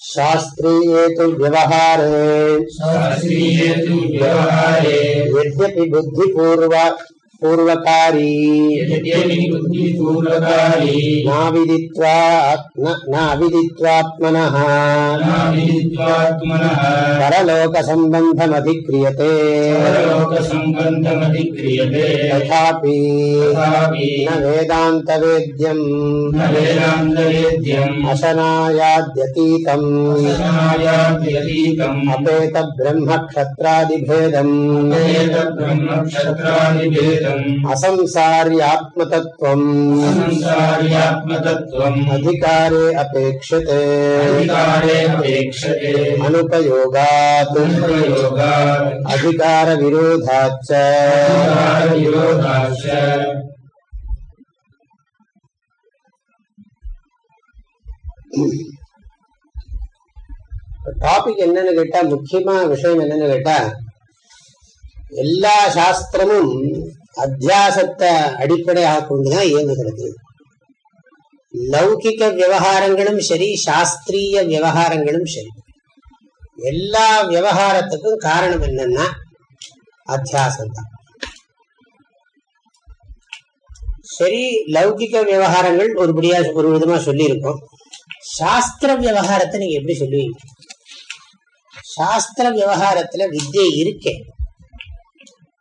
शास्त्रीये तु व्यवहारे व्यवहारे यद्यपि बुद्धिपूर्व पूर्वकारी बुद्धिपूर्वकारी नाविदित्वा नाविदित्वात्मनः विदित्वात्मनः परलोकसम्बन्धमधिक्रियते परलोकसम्बन्धमधिक्रियते तथापि तथापि न वेदान्तवेद्यम् न वेदान्तवेद्यम् अशनायाद्यतीतम् असनायात्यतीतम् अपेतब्रह्मक्षत्रादिभेदम् ब्रह्मक्षत्रादिभेदम् असंसार्यात्मतत्त्वम् संसार्यात्मतत्त्वम् अधिकारे अपेक्षते अधिकारे अपेक्षते अनुपयोगात् अनुप्रयोगात् अधिकारविरोधाच्च अधिकारविरोधाश्च டாபிக் என்னன்னு கேட்டா முக்கியமா விஷயம் என்னன்னு கேட்டா எல்லா சாஸ்திரமும் அத்தியாசத்தை அடிப்படையாக கொண்டுதான் இயங்குகிறது லௌகிக விவகாரங்களும் சரி சாஸ்திரிய விவகாரங்களும் சரி. எல்லா விவகாரத்துக்கும் காரணம் என்னன்னா அத்தியாசம் தான் சரி லௌகிக விவகாரங்கள் ஒருபடியா ஒரு விதமா சொல்லியிருக்கோம். சாஸ்திர விவகாரத்தை நீங்க எப்படி சொல்லுவீங்க? சாஸ்திர விவகாரத்துல வித்யை இருக்கே.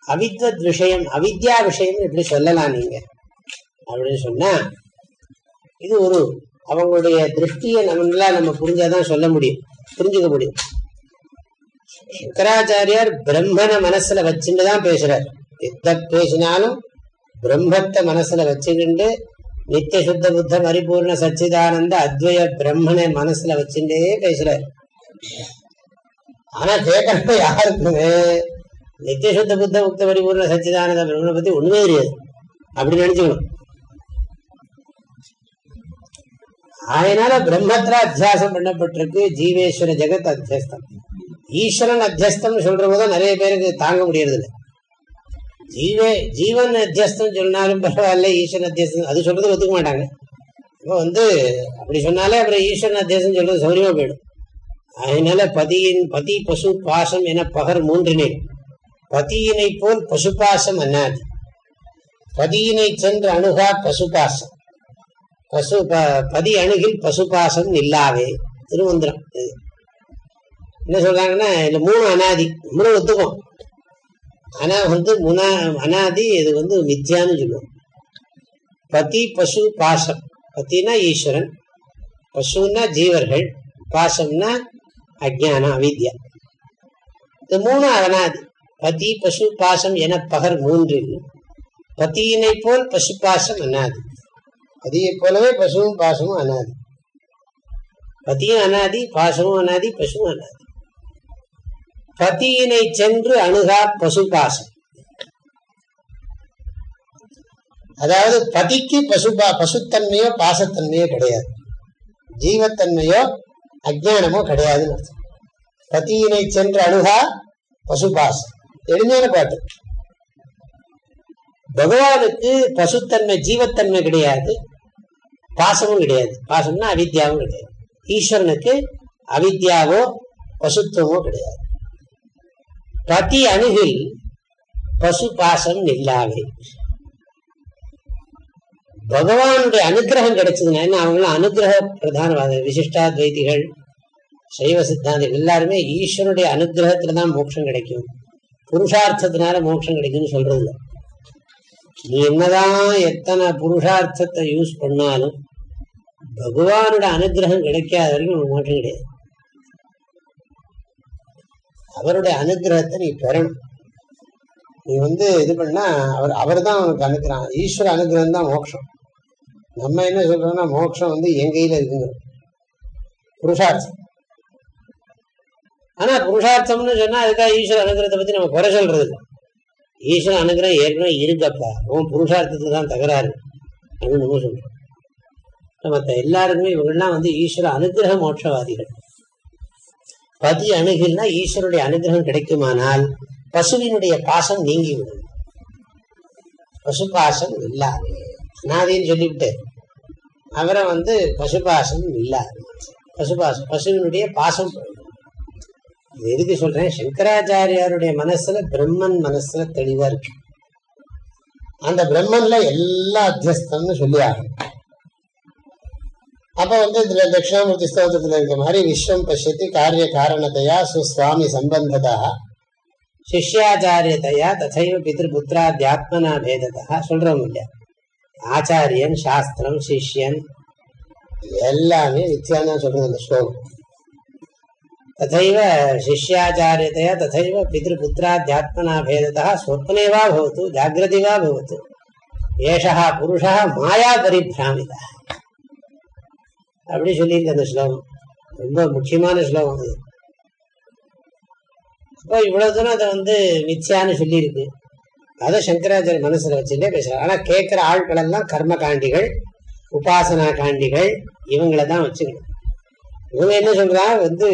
அவித்வத் விஷயம் அவித்யா விஷயம் எப்படி சொல்லலாம் நீங்க? அப்படின்னு சொன்னா இது ஒரு அவங்களுடைய திருஷ்டியை நம்மளால நம்ம புரிஞ்சாதான் சொல்ல முடியும். புரிஞ்சுக்க முடியும். சங்கராச்சாரியார் பிரம்மனை மனசுல வச்சுட்டு தான் பேசுறார். எத்த பேசினாலும் பிரம்மத்தை மனசுல வச்சுக்கிண்டு நித்திய சுத்த புத்த பரிபூர்ண சச்சிதானந்த அத்வய பிரம்மனை மனசுல வச்சுட்டே பேசுறாரு. ஆனா கேட்கறப்ப யாருக்குமே நித்திய சுத்த புத்த முக்த பரிபூர்ண சச்சிதானந்த பிரம்மனை பத்தி ஒண்ணுமே தெரியாது. அப்படி நினைச்சுக்கணும். அதனால பிரம்மத்துல அத்தியாசம் பண்ணப்பட்டிருக்கு ஜீவேஸ்வர ஜெகத் அத்தியஸ்தம். ஈஸ்வரன் அத்தியஸ்தம் சொல்ற போது நிறைய பேருக்கு தாங்க முடியறது இல்லை ஜீவே ஜீவன் அத்தியஸ்தம் சொன்னாலும் பரவாயில்ல ஈஸ்வரன் அத்தியஸ்தம் அது சொல்றது ஒத்துக்க மாட்டாங்க. இப்போ வந்து அப்படி சொன்னாலே அப்புறம் ஈஸ்வரன் அத்தியாசம் சொல்றது சௌரியமா போயிடும். அதனால பதியின் பதி பசு பாசம் என பகர் மூன்றினை. பதியினை போல் பசுபாசம் அண்ணாது பதியினை சென்று அணுகா பசுபாசம். பசு ப- பதி அணுகில் பசுபாசம் இல்லாவே திருமந்திரம் இது. என்ன சொல்றாங்கன்னா இந்த மூணு அனாதி மூணு ஒத்துக்கும். ஆனா வந்து முனா அனாதி இது வந்து மித்யான்னு சொல்லுவோம். பதி பசு பாசம். பத்தினா ஈஸ்வரன் பசுன்னா ஜீவர்கள் பாசம்னா அஜானம் அவித்யா. இந்த மூணு அனாதி பதி பசு பாசம் என பகர் மூன்று பத்தியினை போல் பசு பாசம் அனாதி. பதியை போலவே பசுவும் பாசமும் அனாதி. பதியும் அனாதி பாசமும் அனாதி பசுவும் அனாதி. பதியினை சென்று அணுகா பசு பாசம் அதாவது பதிக்கு பசுபா பசுத்தன்மையோ பாசத்தன்மையோ கிடையாது. ஜீவத்தன்மையோ அஜானமோ கிடையாதுன்னு அர்த்தம். பதியினை சென்று அணுகா பசுபாசம் எளிமையான பாட்டு. பகவானுக்கு பசுத்தன்மை ஜீவத்தன்மை கிடையாது. பாசமும் கிடையாது. பாசம்னா அவித்யாவும் கிடையாது. ஈஸ்வரனுக்கு அவித்யாவோ பசுத்துவமோ கிடையாது. பதி அணுகில் பசு பாசம் இல்லாவே பகவானுடைய அனுகிரகம் கிடைச்சதுன்னா என்ன? அவங்களும் அனுகிரக பிரதானவாத விசிஷ்டாத்வைதிகள் சைவ சித்தாந்தம் எல்லாருமே ஈஸ்வரனுடைய அனுகிரகத்துல தான் மோட்சம் கிடைக்கும். புருஷார்த்தத்தினால மோட்சம் கிடைக்கும்னு சொல்றது இல்லை நீ என்னதான் எத்தனை புருஷார்த்தத்தை யூஸ் பண்ணாலும் பகவானோட அனுகிரகம் கிடைக்காத வரைக்கும் உனக்கு மாற்றம் கிடையாது. அவருடைய அனுகிரகத்தை நீ பெறணும். நீ வந்து இது பண்ணா அவர் அவர் தான் உனக்கு அனுகிரகம். ஈஸ்வர அனுகிரகம் தான் மோட்சம். நம்ம என்ன சொல்றோம்னா மோட்சம் வந்து என் கையில இருக்குங்க புருஷார்த்தம். ஆனா புருஷார்த்தம்னு சொன்னா அதுக்காக ஈஸ்வர அனுகிரகத்தை பத்தி நம்ம குறை சொல்றது இல்லை ஈஸ்வர அனுகிரகம் ஏற்கனவே இருக்கப்பா. உன் புருஷார்த்தத்துக்கு தான் தகராறு. அப்படின்னு நம்ம சொல்றோம். மற்ற எல்லாருக்குமே இவங்கெல்லாம் வந்து ஈஸ்வர அனுகிரக மோட்சவாதிகள். பதி அணுகில்னா ஈஸ்வருடைய அனுகிரகம் கிடைக்குமானால் பசுவினுடைய பாசம் நீங்கிவிடும். பசுபாசம் இல்லாது. அனாதின்னு சொல்லிவிட்டு அவரை வந்து பசுபாசம் இல்லாது. பசுபாசம் பசுவினுடைய பாசம் போயிடும். இது எதுக்கு சொல்றேன்? சங்கராச்சாரியாருடைய மனசுல பிரம்மன் மனசுல தெளிவா இருக்கு. அந்த பிரம்மன்ல எல்லா அத்தியஸ்தம்னு சொல்லி ஆகணும். அப்ப வந்து இதுல தட்சிணாமூர்த்தி ஸ்தோத்திரத்துல இருக்க மாதிரி விஸ்வம் பசித்து காரிய காரணத்தையா சுவாமி சம்பந்ததா? சிஷ்யாச்சாரியத்தையா ததைவ பிதிருபுத்திராத்தியாத்மனா பேதத்தா சொல்றோம் இல்லையா? ஆச்சாரியன் சாஸ்திரம் சிஷ்யன் எல்லாமே வித்தியாசம் சொல்றது அந்த ஸ்லோகம். तथैव शिष्याचार्यतया तथैव पितृपुत्राध्यात्मना भेदतः स्वप्ने वा भवतु जाग्रति वा भवतु ஏஷா புருஷா மாயா பரிபிராமிதா அப்படி சொல்லியிருக்கு அந்த ஸ்லோகம் ரொம்ப முக்கியமான ஸ்லோகம் அது அப்போ இவ்வளவு தூரம் அதை வந்து மித்யான்னு சொல்லியிருக்கு அதை சங்கராச்சாரிய மனசுல வச்சுட்டே பேசுறாங்க ஆனா கேட்கிற ஆட்கள் எல்லாம் கர்ம காண்டிகள் உபாசனா காண்டிகள் இவங்கள தான் வச்சுக்கணும் இவங்க என்ன சொல்றாங்க வந்து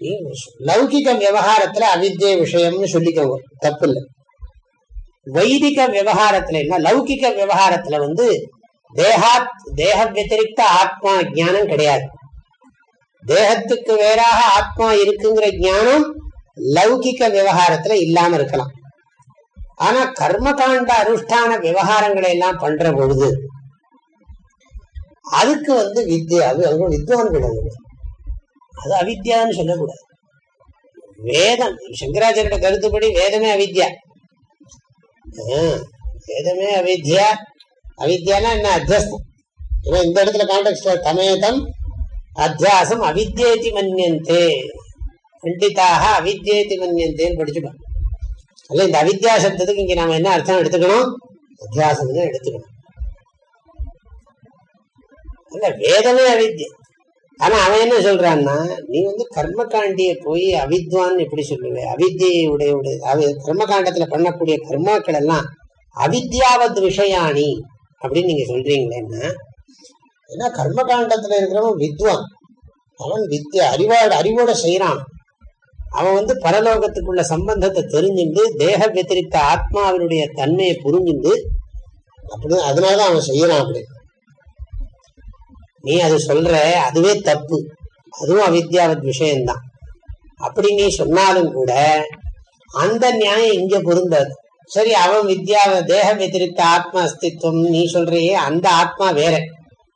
லௌகிக விவகாரத்துல அவித்திய விஷயம்னு சொல்லிக்கோங்க தப்பு இல்லை வைதிக விவகாரத்துல என்ன? லௌகிக விவகாரத்துல வந்து தேகாத் தேக வத்திரிக்த ஆத்மா ஜானம் கிடையாது. தேகத்துக்கு வேறாக ஆத்மா இருக்குங்கிற ஞானம் லௌகிக விவகாரத்துல இல்லாம இருக்கலாம். ஆனா கர்மகாண்ட அனுஷ்டான விவகாரங்களை எல்லாம் பண்ற பொழுது அதுக்கு வந்து வித்யா அது அவங்க அது அவித்யான்னு சொல்லக்கூடாது. வேதம். சங்கராச்சாரியோட கருத்துப்படி வேதமே அவித்யா. வேதமே அவித்யா. அவித்யானா என்ன? அத்தியஸ்தம் ஏன்னா இந்த இடத்துல கான்டெக்ட் தமேதம் அத்தியாசம் அவித்யேதி மன்யந்தே. பண்டிதாக அவித்யேதி மன்யந்தேன்னு படிச்சுக்கணும். அல்ல இந்த அவித்யா சப்தத்துக்கு இங்க நாம என்ன அர்த்தம் எடுத்துக்கணும்? அத்தியாசம் தான் எடுத்துக்கணும். இல்ல வேதமே அவித்யம் ஆனா அவன் என்ன சொல்றான்னா நீ வந்து கர்மகாண்டிய போய் அவித்வான் எப்படி சொல்லுவே? அவித்தியை உடைய கர்மகாண்டத்துல பண்ணக்கூடிய கர்மாக்கள் எல்லாம் அவித்யாவத் விஷயாணி அப்படின்னு நீங்க சொல்றீங்களேன்னா ஏன்னா கர்மகாண்டத்துல இருக்கிறவன் வித்வான். அவன் வித்யா அறிவாடு அறிவோட செய்யறான் அவன் வந்து பரலோகத்துக்குள்ள சம்பந்தத்தை தெரிஞ்சுண்டு தேக வெத்திரித்த ஆத்மாவினுடைய தன்மையை புரிஞ்சுண்டு அப்படி அதனாலதான் அவன் செய்யறான் அப்படின்னு. நீ அது சொல்ற அதுவே தப்பு. அதுவும் அவித்யாவத் விஷயம்தான். அப்படி நீ சொன்னாலும் கூட அந்த நியாயம் இங்க பொருந்தாது. சரி அவன் வித்யாவ தேக வத்திரித்த ஆத்மா அஸ்தித்வம் நீ சொல்றியே அந்த ஆத்மா வேற.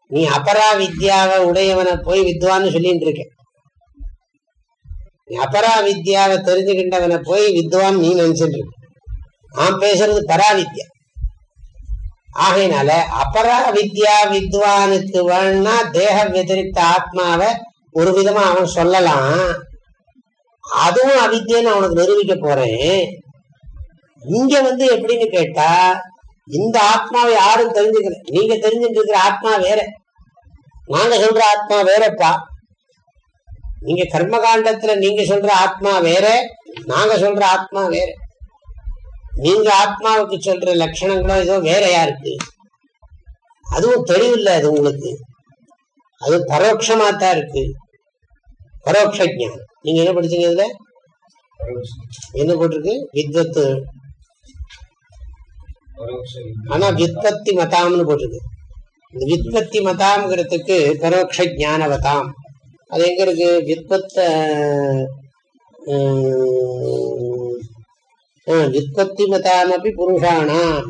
நீ அபரா வித்யாவை உடையவனை போய் வித்வான்னு சொல்லிட்டு இருக்க. நீ அபரா வித்யாவை தெரிஞ்சுக்கின்றவனை போய் வித்வான் நீ நினைச்சிட்டு இருக்க. நான் பேசுறது பராவித்யா ஆகையினால அபரா வித்யா வித்வானுக்கு வேணா தேக வத்திரிக்த ஆத்மாவை ஒரு விதமா அவன் சொல்லலாம். அதுவும் அவித்தியன்னு அவனுக்கு நிரூபிக்க போறேன். இங்க வந்து எப்படின்னு கேட்டா இந்த ஆத்மாவை யாரும் தெரிஞ்சுக்கல. நீங்க தெரிஞ்சுட்டு இருக்கிற ஆத்மா வேற. நாங்க சொல்ற ஆத்மா வேறப்பா. நீங்க கர்மகாண்டத்துல நீங்க சொல்ற ஆத்மா வேற நாங்க சொல்ற ஆத்மா வேற. நீங்க ஆத்மாவுக்கு சொல்ற லட்சணங்களோ ஏதோ வேறையா இருக்கு. அதுவும் தெளிவில்லை அது உங்களுக்கு. அது பரோட்சமா தான் இருக்கு. பரோட்ச ஜானம் நீங்க என்ன படிச்சீங்க இதுல? என்ன போட்டிருக்கு? வித்வத்து. ஆனா வித்பத்தி மதாம்னு போட்டிருக்கு. இந்த வித்பத்தி மதாம்ங்கிறதுக்கு பரோட்ச ஜானவதாம் அது எங்க இருக்கு? வித்பத்த வித்பத்தி மதாமப்பி புருஷானாம்.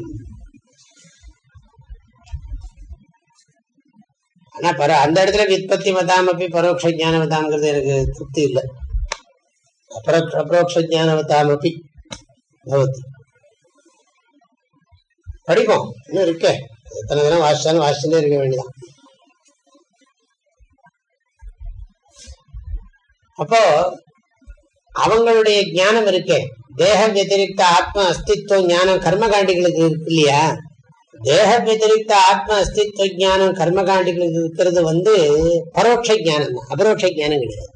ஆனா பர அந்த இடத்துல வித்பத்தி மதாமப்பி பரோட்ச ஜானவதாம்ங்கிறது எனக்கு திருப்தி இல்லை. அபரோக்ஷ அபரோக்ஷ ஜானவதாமப்பி பகவத். படிப்போம் இன்னும் இருக்கே. எத்தனை தினம் வாசிச்சாலும் வாசிச்சுட்டே இருக்க வேண்டியதான் அப்போ அவங்களுடைய ஞானம் இருக்கே. தேக வத்திரிக்த ஆத்ம அஸ்தித்வம் ஞானம் கர்மகாண்டிகளுக்கு இருக்கு இல்லையா? தேக வத்திரிக்த ஆத்ம அஸ்தித்வ ஞானம் கர்மகாண்டிகளுக்கு இருக்கிறது வந்து பரோட்ச ஞானம் தான் அபரோட்ச ஞானம் கிடையாது.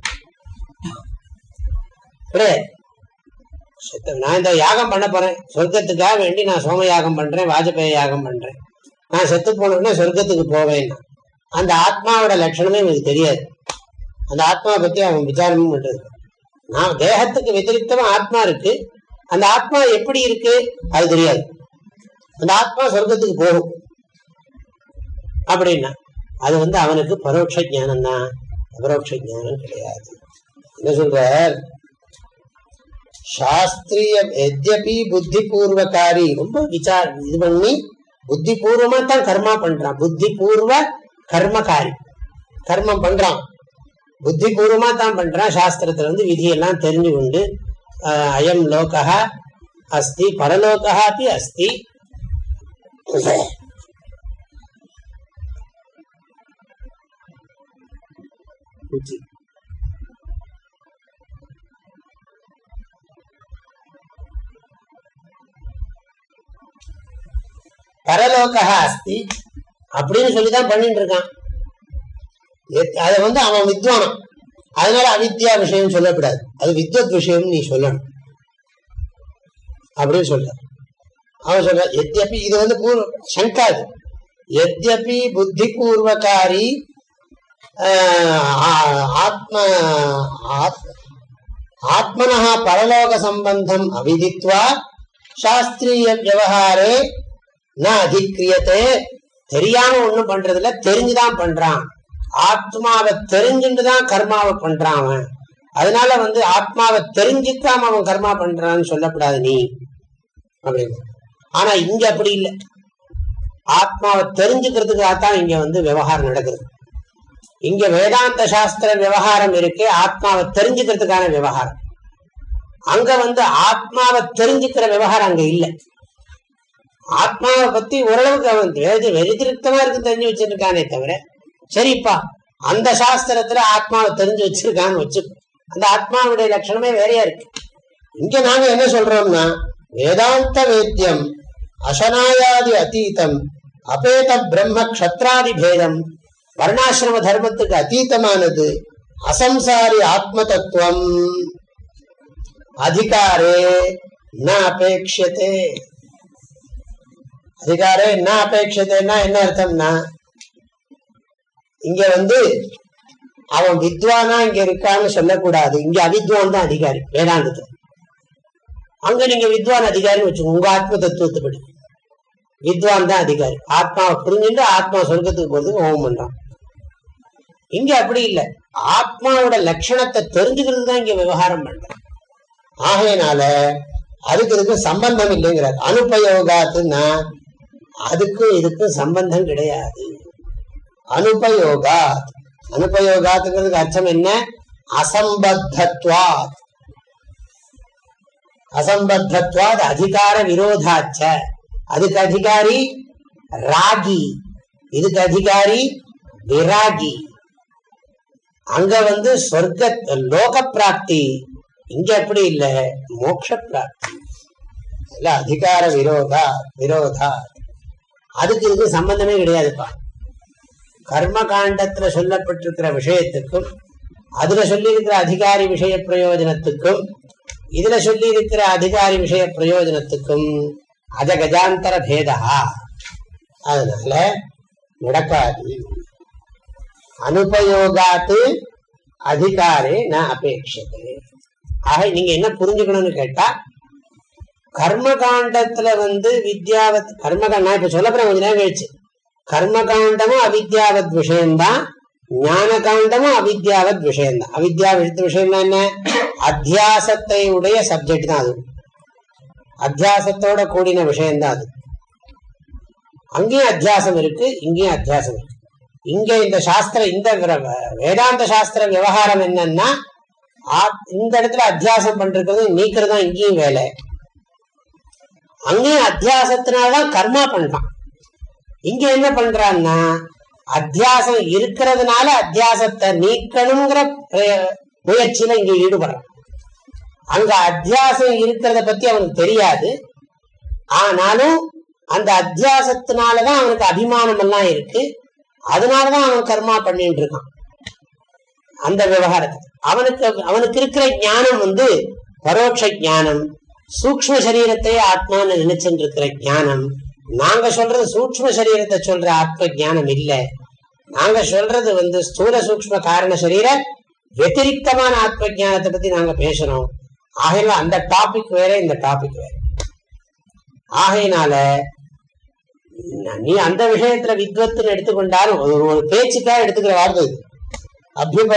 நான் இந்த யாகம் பண்ண போறேன். சொர்க்கத்துக்காக வேண்டி நான் சோம யாகம் பண்றேன் வாஜபேய யாகம் பண்றேன். நான் செத்து போனோம்னா சொர்க்கத்துக்கு போவேன்னா அந்த ஆத்மாவோட லட்சணமே எனக்கு தெரியாது. அந்த ஆத்மாவை பத்தி அவன் விசாரமும் பண்றது நான் தேகத்துக்கு வெதிரிக்தமா ஆத்மா இருக்கு. அந்த ஆத்மா எப்படி இருக்கு? அது தெரியாது. அந்த ஆத்மா சொர்க்கத்துக்கு போகும். அப்படின்னா அது வந்து அவனுக்கு பரோட்ச ஜானம் தான் அபரோட்ச ஞானம் கிடையாது. என்ன சொல்றார்? சாஸ்திரிய எத்யபி புத்தி பூர்வகாரி ரொம்ப விசார இது பண்ணி புத்தி பூர்வமா தான் கர்மா பண்றான். புத்தி பூர்வ கர்மகாரி. கர்மம் பண்றான். புத்தி பூர்வமா தான் பண்றான் சாஸ்திரத்துல வந்து விதியெல்லாம் தெரிஞ்சு கொண்டு அயம் லோகா அஸ்தி பரலோகா அப்படி அஸ்தி உச்சி. பரலோகா அஸ்தி அப்படின்னு சொல்லிதான் பண்ணிட்டு இருக்கான் அதை வந்து அவன் வித்வானம் அதனால அவித்யா விஷயம் சொல்லக்கூடாது. அது வித்வத் விஷயம் நீ சொல்லணும். அப்படின்னு சொல்ற. அவன் சொல்ற எத்தியப்பி இது வந்து பூர்வ சங்கா இது. எத்யபி புத்தி பூர்வகாரி ஆஹ், ஆத்ம ஆத்- பரலோக சம்பந்தம் அவிதித்வா சாஸ்திரிய விவகாரே ந அதிக்கிரியத்தை தெரியாம ஒண்ணும் பண்றதில்ல தெரிஞ்சுதான் பண்றான். ஆத்மாவை தெரிஞ்சுட்டுதான் கர்மாவை பண்றான் அவன். அதனால வந்து ஆத்மாவை தெரிஞ்சுக்காம அவன் கர்மா பண்றான்னு சொல்லக்கூடாது நீ. அப்படின்னு ஆனா இங்க அப்படி இல்லை. ஆத்மாவை தெரிஞ்சுக்கிறதுக்காகத்தான் இங்க வந்து விவகாரம் நடக்குது. இங்க வேதாந்த சாஸ்திர விவகாரம் இருக்கு ஆத்மாவை தெரிஞ்சுக்கிறதுக்கான விவகாரம். அங்க வந்து ஆத்மாவை தெரிஞ்சுக்கிற விவகாரம் அங்க இல்லை. ஆத்மாவை பத்தி ஓரளவுக்கு அவன் வெறி வெறிதிருத்தமா இருக்கு தெரிஞ்சு வச்சிருக்கானே தவிர சரிப்பா. அந்த சாஸ்திரத்துல ஆத்மாவை தெரிஞ்சு வச்சிருக்கான்னு வச்சு அந்த ஆத்மாவுடைய லட்சணமே வேறையா இருக்கு. இங்க நாங்க என்ன சொல்றோம்னா வேதாந்த வேத்தியம் அசனாயாதி அத்தீதம் அபேத பிரம்ம க்ஷத்ராதி பேதம் வர்ணாசிரம தர்மத்துக்கு அதீதமானது அசம்சாரி ஆத்ம தத்துவம் அதிகாரே ந அபேட்சதே அதிகாரே என்ன அபேட்சத்தைன்னா என்ன அர்த்தம்னா இங்க வந்து அவன் வித்வானா இங்க இருக்கான்னு சொல்லக்கூடாது. இங்க அவித்வான் தான் அதிகாரி வேதாந்தத்துல அங்க நீங்க வித்வான் அதிகாரின்னு வச்சுக்கோங்க உங்க ஆத்ம தத்துவத்தைப்படி வித்வான் தான் அதிகாரி. ஆத்மாவை புரிஞ்சுட்டு ஆத்மா சொர்க்கத்துக்கு போறதுக்கு ஹோமம் பண்றான். இங்க அப்படி இல்லை. ஆத்மாவோட லட்சணத்தை தெரிஞ்சுக்கிறது தான் இங்க விவகாரம் பண்றான். ஆகையினால அதுக்கு இதுக்கு சம்பந்தம் இல்லைங்கிறார். அனுபயோகாத்துன்னா அதுக்கும் இதுக்கும் சம்பந்தம் கிடையாது. அனுபயோகா அனுபயோகாத்துங்கிறதுக்கு அர்த்தம் என்ன? அசம்பத்தத்வாத். அசம்பத்தத்வாத் அதிகார விரோதாச்ச. அதுக்கு அதிகாரி ராகி. இதுக்கு அதிகாரி விராகி. அங்க வந்து சொர்க்க லோக பிராப்தி இங்க அப்படி இல்ல? மோட்ச பிராப்தி அதிகார விரோதா விரோதா. அதுக்கு இதுக்கு சம்பந்தமே கிடையாதுப்பா. கர்ம காண்டத்துல சொல்லப்பட்டிருக்கிற விஷயத்துக்கும் அதுல சொல்லி இருக்கிற அதிகாரி விஷய பிரயோஜனத்துக்கும் இதுல சொல்லி இருக்கிற அதிகாரி விஷய பிரயோஜனத்துக்கும் அத கஜாந்தர பேதா. அதனால நடக்காது. அனுபயோகாத்து அதிகாரே ந அபேட்சது ஆக நீங்க என்ன புரிஞ்சுக்கணும்னு கேட்டா கர்ம காண்டத்துல வந்து வித்யாவத் கர்ம நான் இப்ப சொல்ல போறேன் கொஞ்ச நேரம் கழிச்சு. கர்ம காண்டமும் அவித்யாவத் விஷயம்தான் ஞான காண்டமும் அவித்யாவத் விஷயம்தான். அவித்யா விஷயம்னா என்ன? அத்தியாசத்தை உடைய சப்ஜெக்ட் தான் அது. அத்தியாசத்தோட கூடின விஷயம்தான் அது. அங்கேயும் அத்தியாசம் இருக்கு இங்கேயும் அத்தியாசம் இருக்கு. இங்க இந்த சாஸ்திர இந்த வேதாந்த சாஸ்திர விவகாரம் என்னன்னா ஆ- இந்த இடத்துல அத்தியாசம் பண்றது நீக்கிறது தான் இங்கேயும் வேலை. அங்கேயும் அத்தியாசத்தினாலதான் கர்மா பண்றான். இங்க என்ன பண்றான்னா அத்தியாசம் இருக்கிறதுனால அத்தியாசத்தை நீக்கணுங்கிற முயற்சியில இங்க ஈடுபடுறான். அங்க அத்தியாசம் இருக்கிறத பத்தி அவனுக்கு தெரியாது. ஆனாலும் அந்த அத்தியாசத்தினாலதான் அவனுக்கு அபிமானம் எல்லாம் இருக்கு. அதனாலதான் அவன் கர்மா பண்ணிட்டு இருக்கான். அந்த விவகாரத்துக்கு அவனுக்கு அவனுக்கு இருக்கிற ஞானம் வந்து பரோட்ச ஞானம் சூக்ம சரீரத்தையே ஆத்மான்னு நினைச்சுட்டு இருக்கிற ஞானம் நாங்க சொல்றது சூக்ம சரீரத்தை சொல்ற ஆத்ம ஞானம் இல்ல. நாங்க சொல்றது வந்து ஸ்தூல சூக்ம காரண சரீர வத்திரிகமான ஆத்ம ஜானத்தை பத்தி நாங்க பேசணும். ஆகையில அந்த டாபிக் வேற இந்த டாபிக் வேற. ஆகையினால நீ அந்த விஷயத்துல வித்வத்துன்னு எடுத்துக்கொண்டாலும் ஒரு ஒரு பேச்சுக்காக எடுத்துக்கிற வார்த்தை இது. அபிப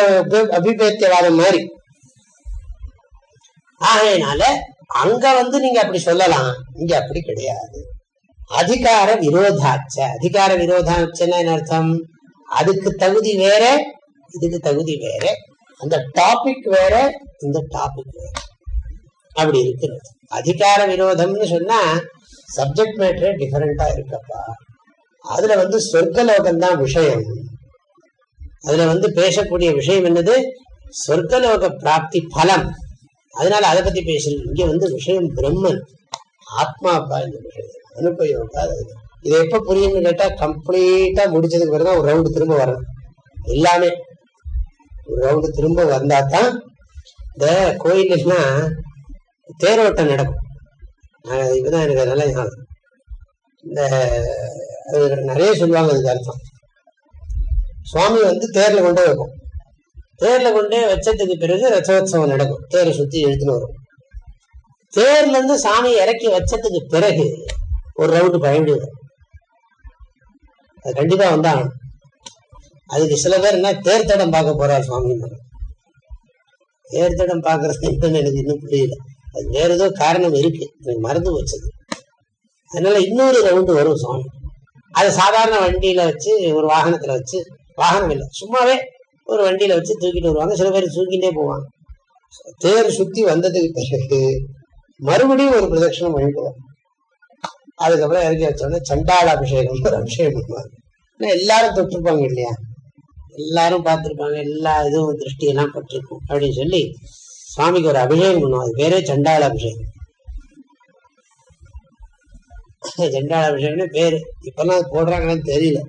அபிபேத்தியவாதம் மாதிரி. ஆகையினால அங்க வந்து நீங்க அப்படி சொல்லலாம். இங்க அப்படி கிடையாது. அதிகார விரோதாச்ச. அதிகார விரோதாச்சன்னா என்ன அர்த்தம்? அதுக்கு தகுதி வேற இதுக்கு தகுதி வேற. அந்த டாபிக் வேற இந்த டாபிக் வேற. அப்படி இருக்கிறது. அதிகார விரோதம்னு சொன்னா சப்ஜெக்ட் மேட்டரே டிஃபரெண்டா இருக்கப்பா. அதுல வந்து சொர்க்கலோகம் தான் விஷயம். அதுல வந்து பேசக்கூடிய விஷயம் என்னது? சொர்க்கலோக பிராப்தி பலம். அதனால அதை பத்தி பேசணும். இங்க வந்து விஷயம் பிரம்மன். ஆத்மாப்பா இந்த விஷயம் அனுபயோகா அது. இது எப்ப புரியும்னு கேட்டா கம்ப்ளீட்டா முடிச்சதுக்கு பிறகு ஒரு ரவுண்டு திரும்ப வரணும். எல்லாமே. ஒரு ரவுண்டு திரும்ப வந்தா தான் இந்த கோயில்லாம் தேரோட்டம் நடக்கும். நான் இப்பதான் எனக்கு நல்ல ஞாபகம். இந்த அது நிறைய சொல்லுவாங்க அதுக்கு அர்த்தம். சுவாமி வந்து தேர்ல கொண்டே வைப்போம். தேர்ல கொண்டே வச்சதுக்கு பிறகு ரதோத்சவம் நடக்கும். தேரை சுத்தி எழுத்துன்னு வரும். தேர்ல இருந்து சாமி இறக்கி வச்சதுக்கு பிறகு ஒரு ரவுண்டு பயன்படி வரும் அது கண்டிப்பா வந்தான் அதுக்கு சில பேர் என்ன தேர்த்தடம் பார்க்க போறார் சுவாமி. தேர்த்தடம் பார்க்கறது என்னன்னு எனக்கு இன்னும் புரியல. அது வேற ஏதோ காரணம் இருக்கு. எனக்கு மறந்து வச்சது அதனால இன்னொரு ரவுண்டு வரும் சுவாமி. அது சாதாரண வண்டியில வச்சு ஒரு வாகனத்துல வச்சு வாகனம் இல்லை சும்மாவே ஒரு வண்டியில வச்சு தூக்கிட்டு வருவாங்க. சில பேர் தூக்கிட்டே போவாங்க. தேர் சுத்தி வந்ததுக்கு பிறகு மறுபடியும் ஒரு பிரதட்சணம் பண்ணிட்டு வரும் அதுக்கப்புறம் இறக்கி வச்சோடனே சண்டாள அபிஷேகம். அபிஷேகம் பண்ணுவாங்க ஏன்னா எல்லாரும் தொட்டிருப்பாங்க இல்லையா? எல்லாரும் பார்த்திருப்பாங்க எல்லா இதுவும் திருஷ்டியெல்லாம் பட்டிருக்கும் அப்படின்னு சொல்லி சுவாமிக்கு ஒரு அபிஷேகம் பண்ணுவோம். அது பேரே சண்டாள அபிஷேகம் சண்டாள அபிஷேகம்னு பேரு. இப்பெல்லாம் போடுறாங்கன்னு தெரியல.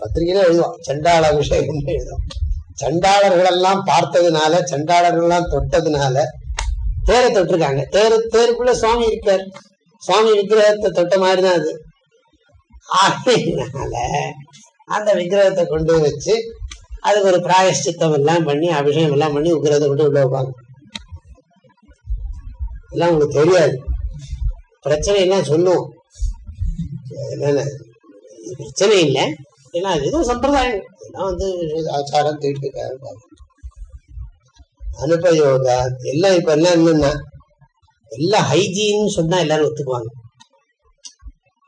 பத்திரிகையில எழுதுவோம் சண்டாள அபிஷேகம்னு எழுதுவோம். சண்டாளர்கள் எல்லாம் பார்த்ததுனால சண்டாளர்கள் எல்லாம் தொட்டதுனால தேரை தொட்டிருக்காங்க. தேரு தேருக்குள்ள சுவாமி இருக்கார். சுவாமி விக்கிரகத்தை தொட்ட மாதிரி தான் அது. ஆகையினால அந்த விக்கிரகத்தை கொண்டு வச்சு அதுக்கு ஒரு பிராயஷ்டித்தம் எல்லாம் பண்ணி அபிஷேகம் எல்லாம் பண்ணி விக்கிரகத்தை கொண்டு உள்ள வைப்பாங்க. எல்லாம் உங்களுக்கு தெரியாது. பிரச்சனை எல்லாம் சொல்லுவோம்? பிரச்சனை இல்லை. ஏன்னா அது எதுவும் சம்பிரதாயம் இதெல்லாம் வந்து ஆச்சாரம் தீட்டுக்காக அனுபயோகா எல்லாம் இப்ப என்ன என்னன்னா எல்லாம் ஹைஜீன் சொன்னா எல்லாரும் ஒத்துக்குவாங்க.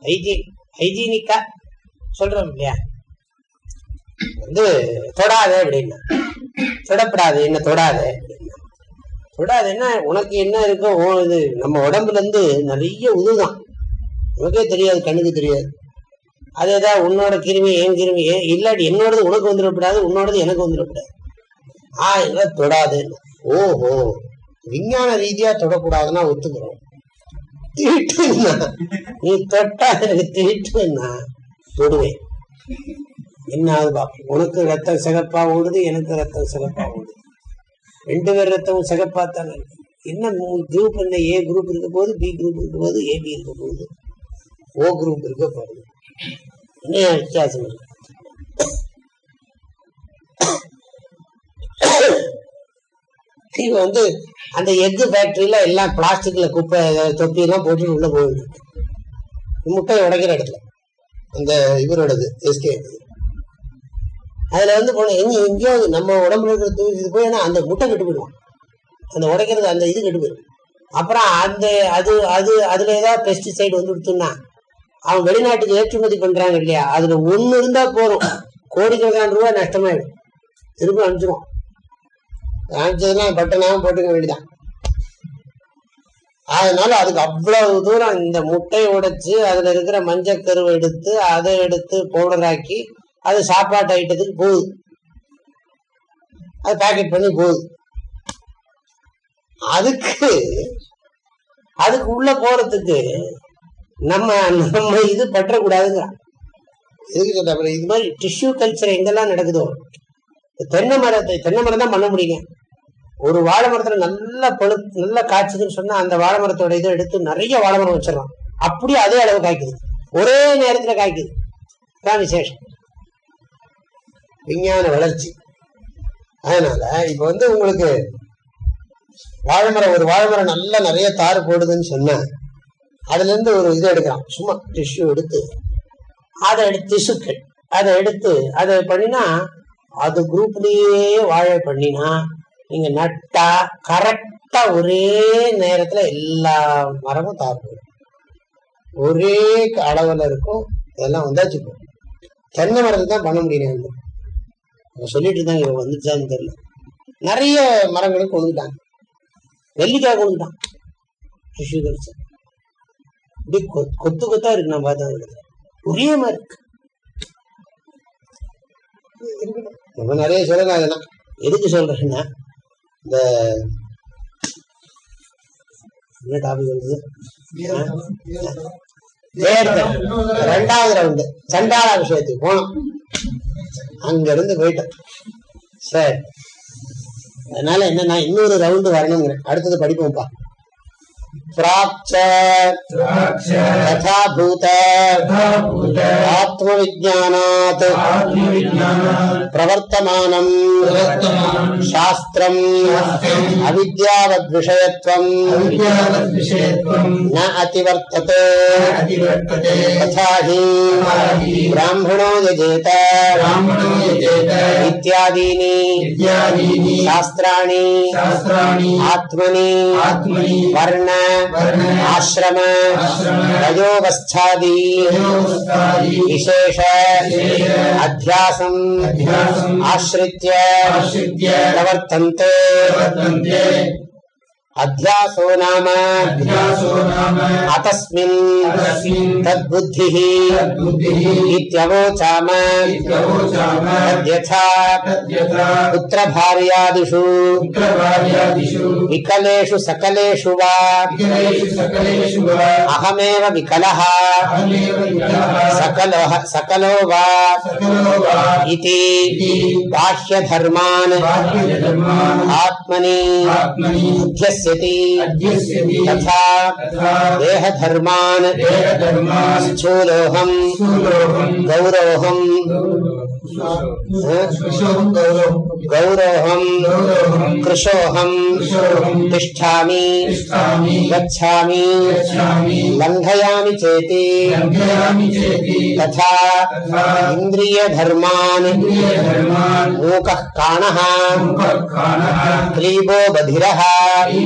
ஹைஜீன் ஹைஜீனிக்கா சொல்றோம் இல்லையா? வந்து தொடாதே அப்படின்னா. தொடப்படாது என்ன தொடாதே அப்படின்னா. தொடாதுன்னா உனக்கு என்ன இருக்கோ இது நம்ம உடம்புல இருந்து நிறைய உதுதான் உனக்கே தெரியாது கண்ணுக்கு தெரியாது. அது ஏதாவது உன்னோட கிருமி என் கிருமி ஏன் இல்லாட்டி என்னோடது உனக்கு வந்துடக்கூடாது உன்னோடது எனக்கு வந்துடக்கூடாது. ஆ இல்லை தொடாதுன்னு. ஓஹோ. விஞ்ஞான ரீதியா தொடக்கூடாதுன்னா ஒத்துக்கிறோம். தீட்டுன்னா நீ தொட்டா எனக்கு தீட்டுன்னா தொடுவேன். என்ன ஆகுது பாப்போம். உனக்கு ரத்தம் சிகப்பா ஓடுது எனக்கு ரத்தம் சிகப்பா ஓடுது. ரெண்டு பேர் ரத்தமும் சிகப்பா தானே இருக்கு. என்ன குரூப் என்ன ஏ குரூப் இருக்க போது பி குரூப் இருக்க போது ஏபி இருக்க போகுது. ஓ குரூப் இருக்க போகுது. என்ன வித்தியாசம் இருக்கு? இவன் வந்து அந்த எக்கு ஃபேக்டரியில எல்லாம் பிளாஸ்டிக்ல குப்பை தொப்பி எல்லாம் போட்டு உள்ள போகுது. முட்டை உடைக்கிற இடத்துல. அந்த இவரோடது எஸ்கே. அதுல வந்து போன எங்க எங்கேயோ நம்ம உடம்புல இருக்கிற தூக்கி இது போய் அந்த முட்டை கெட்டு போயிடுவான் அந்த உடைக்கிறது அந்த இது கெட்டு போயிடும். அப்புறம் அந்த அது அது அதுல ஏதாவது பெஸ்டிசைடு வந்து கொடுத்தோம்னா அவன் வெளிநாட்டுக்கு ஏற்றுமதி பண்றாங்க இல்லையா? அதுல ஒண்ணு இருந்தா போதும். கோடிக்கணக்கான ரூபாய் நஷ்டமாயிடும். திரும்ப அனுப்பிச்சிருவான் அனுப்பிச்சதுலாம் பட்டனாவும் போட்டுக்க வேண்டியதான் அதனால அதுக்கு அவ்வளவு தூரம் இந்த முட்டையை உடைச்சு அதுல இருக்கிற மஞ்சக்கருவை எடுத்து அதை எடுத்து பவுடராக்கி அது சாப்பாட்டு ஐட்டத்துக்கு போகுது. அது பேக்கெட் பண்ணி போகுது. அதுக்கு அதுக்கு உள்ள போறதுக்கு நம்ம நம்ம இது பற்றக்கூடாதுங்க எதுக்கு சொல்ற? இது மாதிரி டிஷ்யூ கல்ச்சர் எங்கெல்லாம் நடக்குதோ? தென்னை மரத்தை தென்னை மரம் தான் பண்ண முடியுங்க. ஒரு வாழை மரத்துல நல்ல பழு நல்ல காய்ச்சதுன்னு சொன்னா அந்த வாழை மரத்தோட இதை எடுத்து நிறைய வாழை மரம் வச்சிடலாம். அப்படியே அதே அளவு காய்க்குது. ஒரே நேரத்துல காய்க்குது. தான் விசேஷம். விஞ்ஞான வளர்ச்சி. அதனால இப்ப வந்து உங்களுக்கு வாழைமரம் ஒரு வாழைமரம் நல்லா நிறைய தாறு போடுதுன்னு சொன்னா அதுல இருந்து ஒரு இதை எடுக்கலாம். சும்மா டிஷ்யூ எடுத்து அதை எடுத்து திசுக்கள் அதை எடுத்து அதை பண்ணினா அது குரூப்லயே வாழை பண்ணினா நீங்க நட்டா கரெக்டா ஒரே நேரத்துல எல்லா மரமும் தாக்கும் ஒரே அளவுல இருக்கும் இதெல்லாம் வந்தாச்சு தென்னை மரத்தை தான் பண்ண முடியல சொல்லிட்டு இருந்தாங்க இவங்க வந்துச்சான்னு தெரியல. நிறைய மரங்களுக்கு கொண்டுட்டாங்க நெல்லிக்காய் கொண்டுட்டான் இப்படி கொத்து கொத்தா இருக்கு நான் பார்த்தேன். ஒரே மாதிரி இருக்கு. ரொம்ப நிறைய சொல்லலாம் அதெல்லாம். எதுக்கு சொல்றேன்னா இந்த என்ன டாபிக் ரெண்டாவது ரவுண்டு சண்டாள விஷயத்துக்கு போனோம். அங்க இருந்து போயிட்டோம். சரி. அதனால என்னன்னா இன்னொரு ரவுண்டு வரணுங்கிறேன் அடுத்தது படிப்போம்ப்பா. प्राप्त तथा भूत आत्मविज्ञानात् प्रवर्तमानम् शास्त्रम् अविद्यावद्विषयत्वम् न अतिवर्तते तथा हि ब्राह्मणो यजेत इत्यादीनि शास्त्राणि आत्मनि वर्ण आश्रम रजोवस्थादी विशेष अध्यासम आश्रि प्रवर्तन्ते। अध्यासो नाम। अतस्मिन् तद्बुद्धिः इत्यवोचाम। तद्यथा। पुत्र भार्यादिषु विकलेषु सकलेषु वा। अहमेव विकलः। सकलो सकलो वा। इति बाह्यधर्मान् आत्मनि। बुद्ध्यस्य अध्यस्यति। तथा देहधर्मान्। स्थूलोऽहं ठा गा कृशोऽहं तथा इन्द्रियधर्मान्। मूकः काणः। क्लीबो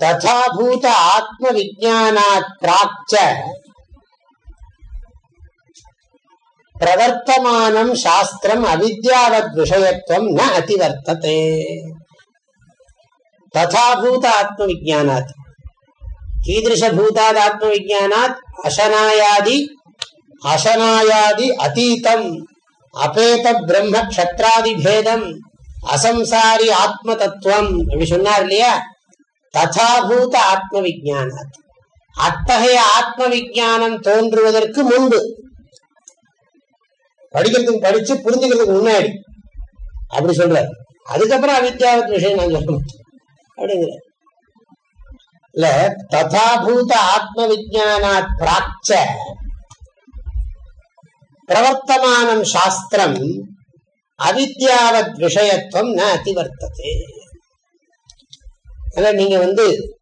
ததாபூத ஆத்ம விஜானாத் பிரவர்த்தமானம் சாஸ்திரம் அவித்யாவத் விஷயத்துவம் ந அதிவர்த்ததே ததாபூத ஆத்ம விஜானாத் கீதிருஷபூதாத் ஆத்ம விஜானாத் அசனாயாதி அசனாயாதி அதீதம் அபேத பிரம்ம க்ஷத்ராதி பேதம் அசம்சாரி ஆத்ம தத்துவம் அப்படி சொன்னார் இல்லையா ததாபூத ஆத்ம விஜானாத் அத்தகைய ஆத்ம விஜானம் தோன்றுவதற்கு முன்பு. படிக்கிறதுக்கு படிச்சு புரிஞ்சுக்கிறதுக்கு முன்னாடி. அப்படி சொல்றாரு. அதுக்கப்புறம் அவித்யாவத் விஷயம் நான் சொல்லணும். அப்படிங்கிற. இல்ல ததாபூத ஆத்ம விஜானாத் பிராக்ச பிரவர்த்தமானம் சாஸ்திரம் அவித்யாவத் விஷயத்துவம் ந அதிவர்த்ததே. ஏன்னா நீங்க வந்து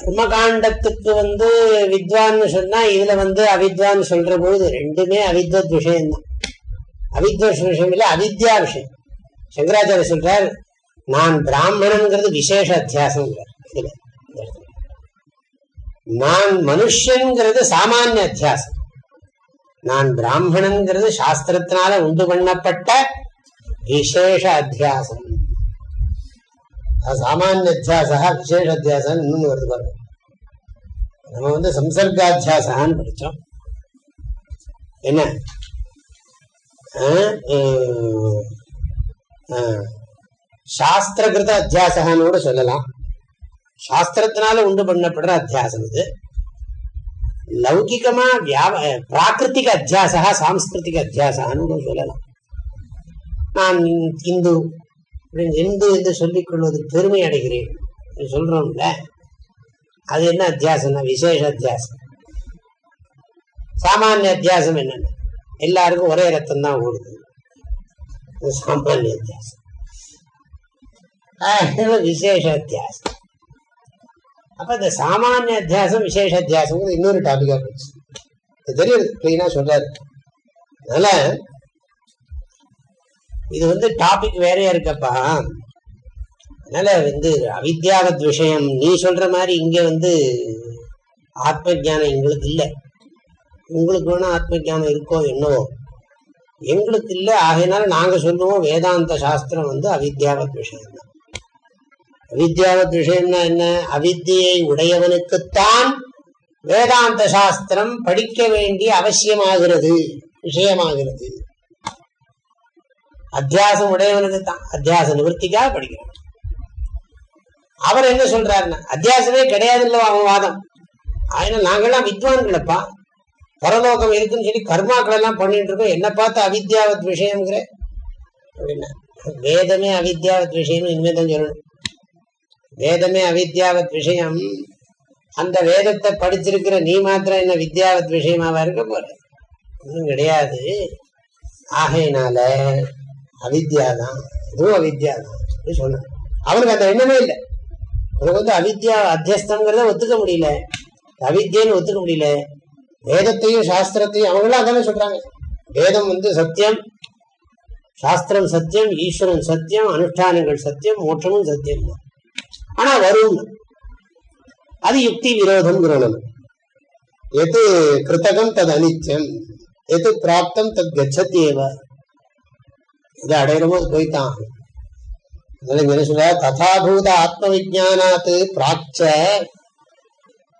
கர்மகாண்டத்துக்கு வந்து வித்வான்னு சொன்னா இதுல வந்து அவித்வான் சொல்ற பொழுது ரெண்டுமே அவித்வத் விஷயம்தான். அவித்வத் விஷயம் இல்ல அவித்யா விஷயம். சங்கராச்சாரிய சொல்றார் நான் பிராமணன்கிறது விசேஷ அத்தியாசம் இதுல. நான் மனுஷங்கிறது சாமானிய அத்தியாசம். நான் பிராமணன்கிறது சாஸ்திரத்தினால உண்டு பண்ணப்பட்ட விசேஷ அத்தியாசம். சாமானியத்தியாசா விசேஷ அத்தியாசம் இன்னொன்று வருது பாருங்க. நம்ம வந்து சம்சர்காத்தியாசான்னு படித்தோம் என்ன? ஆஹ், சாஸ்திரகிருத அத்தியாசகான்னு கூட சொல்லலாம். சாஸ்திரத்தினால உண்டு பண்ணப்படுற அத்தியாசம் இது. லௌகிகமா வியாப பிராகிருத்திக அத்தியாசா சாம்ஸ்கிருதிக அத்தியாசான்னு சொல்லலாம். நான் இந்து இந்து என்று சொல்லிக் கொள்வது பெருமை அடைகிறேன் சொல்றோம்ல? அது என்ன அத்தியாசம்னா விசேஷ அத்தியாசம். சாமானிய அத்தியாசம் என்னென்ன? எல்லாருக்கும் ஒரே ரத்தம் தான் ஓடுது. சாமானிய அத்தியாசம். ஆஹ், விசேஷ அத்தியாசம். அப்ப இந்த சாமானிய அத்தியாசம் விசேஷ அத்தியாசம் இன்னொரு டாபிக்கா போச்சு. தெரியுது கிளீனா சொல்றாரு. அதனால இது வந்து டாபிக் வேறையா இருக்கப்பா. அதனால வந்து அவித்யாவத் விஷயம் நீ சொல்ற மாதிரி இங்க வந்து ஆத்ம ஜானம் எங்களுக்கு இல்லை. உங்களுக்கு வேணா ஆத்ம ஞானம் இருக்கோ என்னவோ. எங்களுக்கு இல்லை ஆகையினால நாங்க சொல்லுவோம் வேதாந்த சாஸ்திரம் வந்து அவித்யாவத் விஷயம்தான். அவித்யாவத் விஷயம்னா என்ன? அவித்தியை உடையவனுக்குத்தான் வேதாந்த சாஸ்திரம் படிக்க வேண்டிய அவசியமாகிறது விஷயமாகிறது. அத்தியாசம் உடையவனுக்கு தான். அத்தியாச நிவர்த்திக்காக படிக்கிறான் அவர் என்ன சொல்றாருன்னா அத்தியாசமே கிடையாது இல்லவா அவன் வாதம். அதனால நாங்கெல்லாம் வித்வான்களப்பா பரலோகம் இருக்குன்னு சொல்லி கர்மாக்கள் எல்லாம் பண்ணிட்டு இருக்கோம். என்ன பார்த்து அவித்யாவத் விஷயம்ங்கிற. அப்படின்னா வேதமே அவித்யாவத் விஷயம் இனிமே தான் சொல்லணும். வேதமே அவித்யாவத் விஷயம். அந்த வேதத்தை படிச்சிருக்கிற நீ மாத்திரம் என்ன வித்யாவத் விஷயமாவா இருக்க போற? ஒன்றும் கிடையாது. ஆகையினால அவித்யாதான். இதுவும் அவித்யாதான். தான் சொன்னான். அவனுக்கு அந்த எண்ணமே இல்லை. உனக்கு வந்து அவித்யா அத்தியஸ்தங்கிறத ஒத்துக்க முடியல. அவித்யன்னு ஒத்துக்க முடியல. வேதத்தையும் சாஸ்திரத்தையும் அவங்களும் அதானே சொல்றாங்க. வேதம் வந்து சத்தியம் சாஸ்திரம் சத்தியம் ஈஸ்வரன் சத்தியம் அனுஷ்டானங்கள் சத்தியம் மோட்சமும் சத்தியம் தான். ஆனா வரும் அது யுக்தி விரோதம் நம்ம எது கிருத்தகம் தது அனித்யம் எது பிராப்தம் தத் கச்சத்தி இதை அடையிறமோ அது போய்தான் என்ன சொல்ற ததாபூத ஆத்ம விஜானாத்து பிராச்ச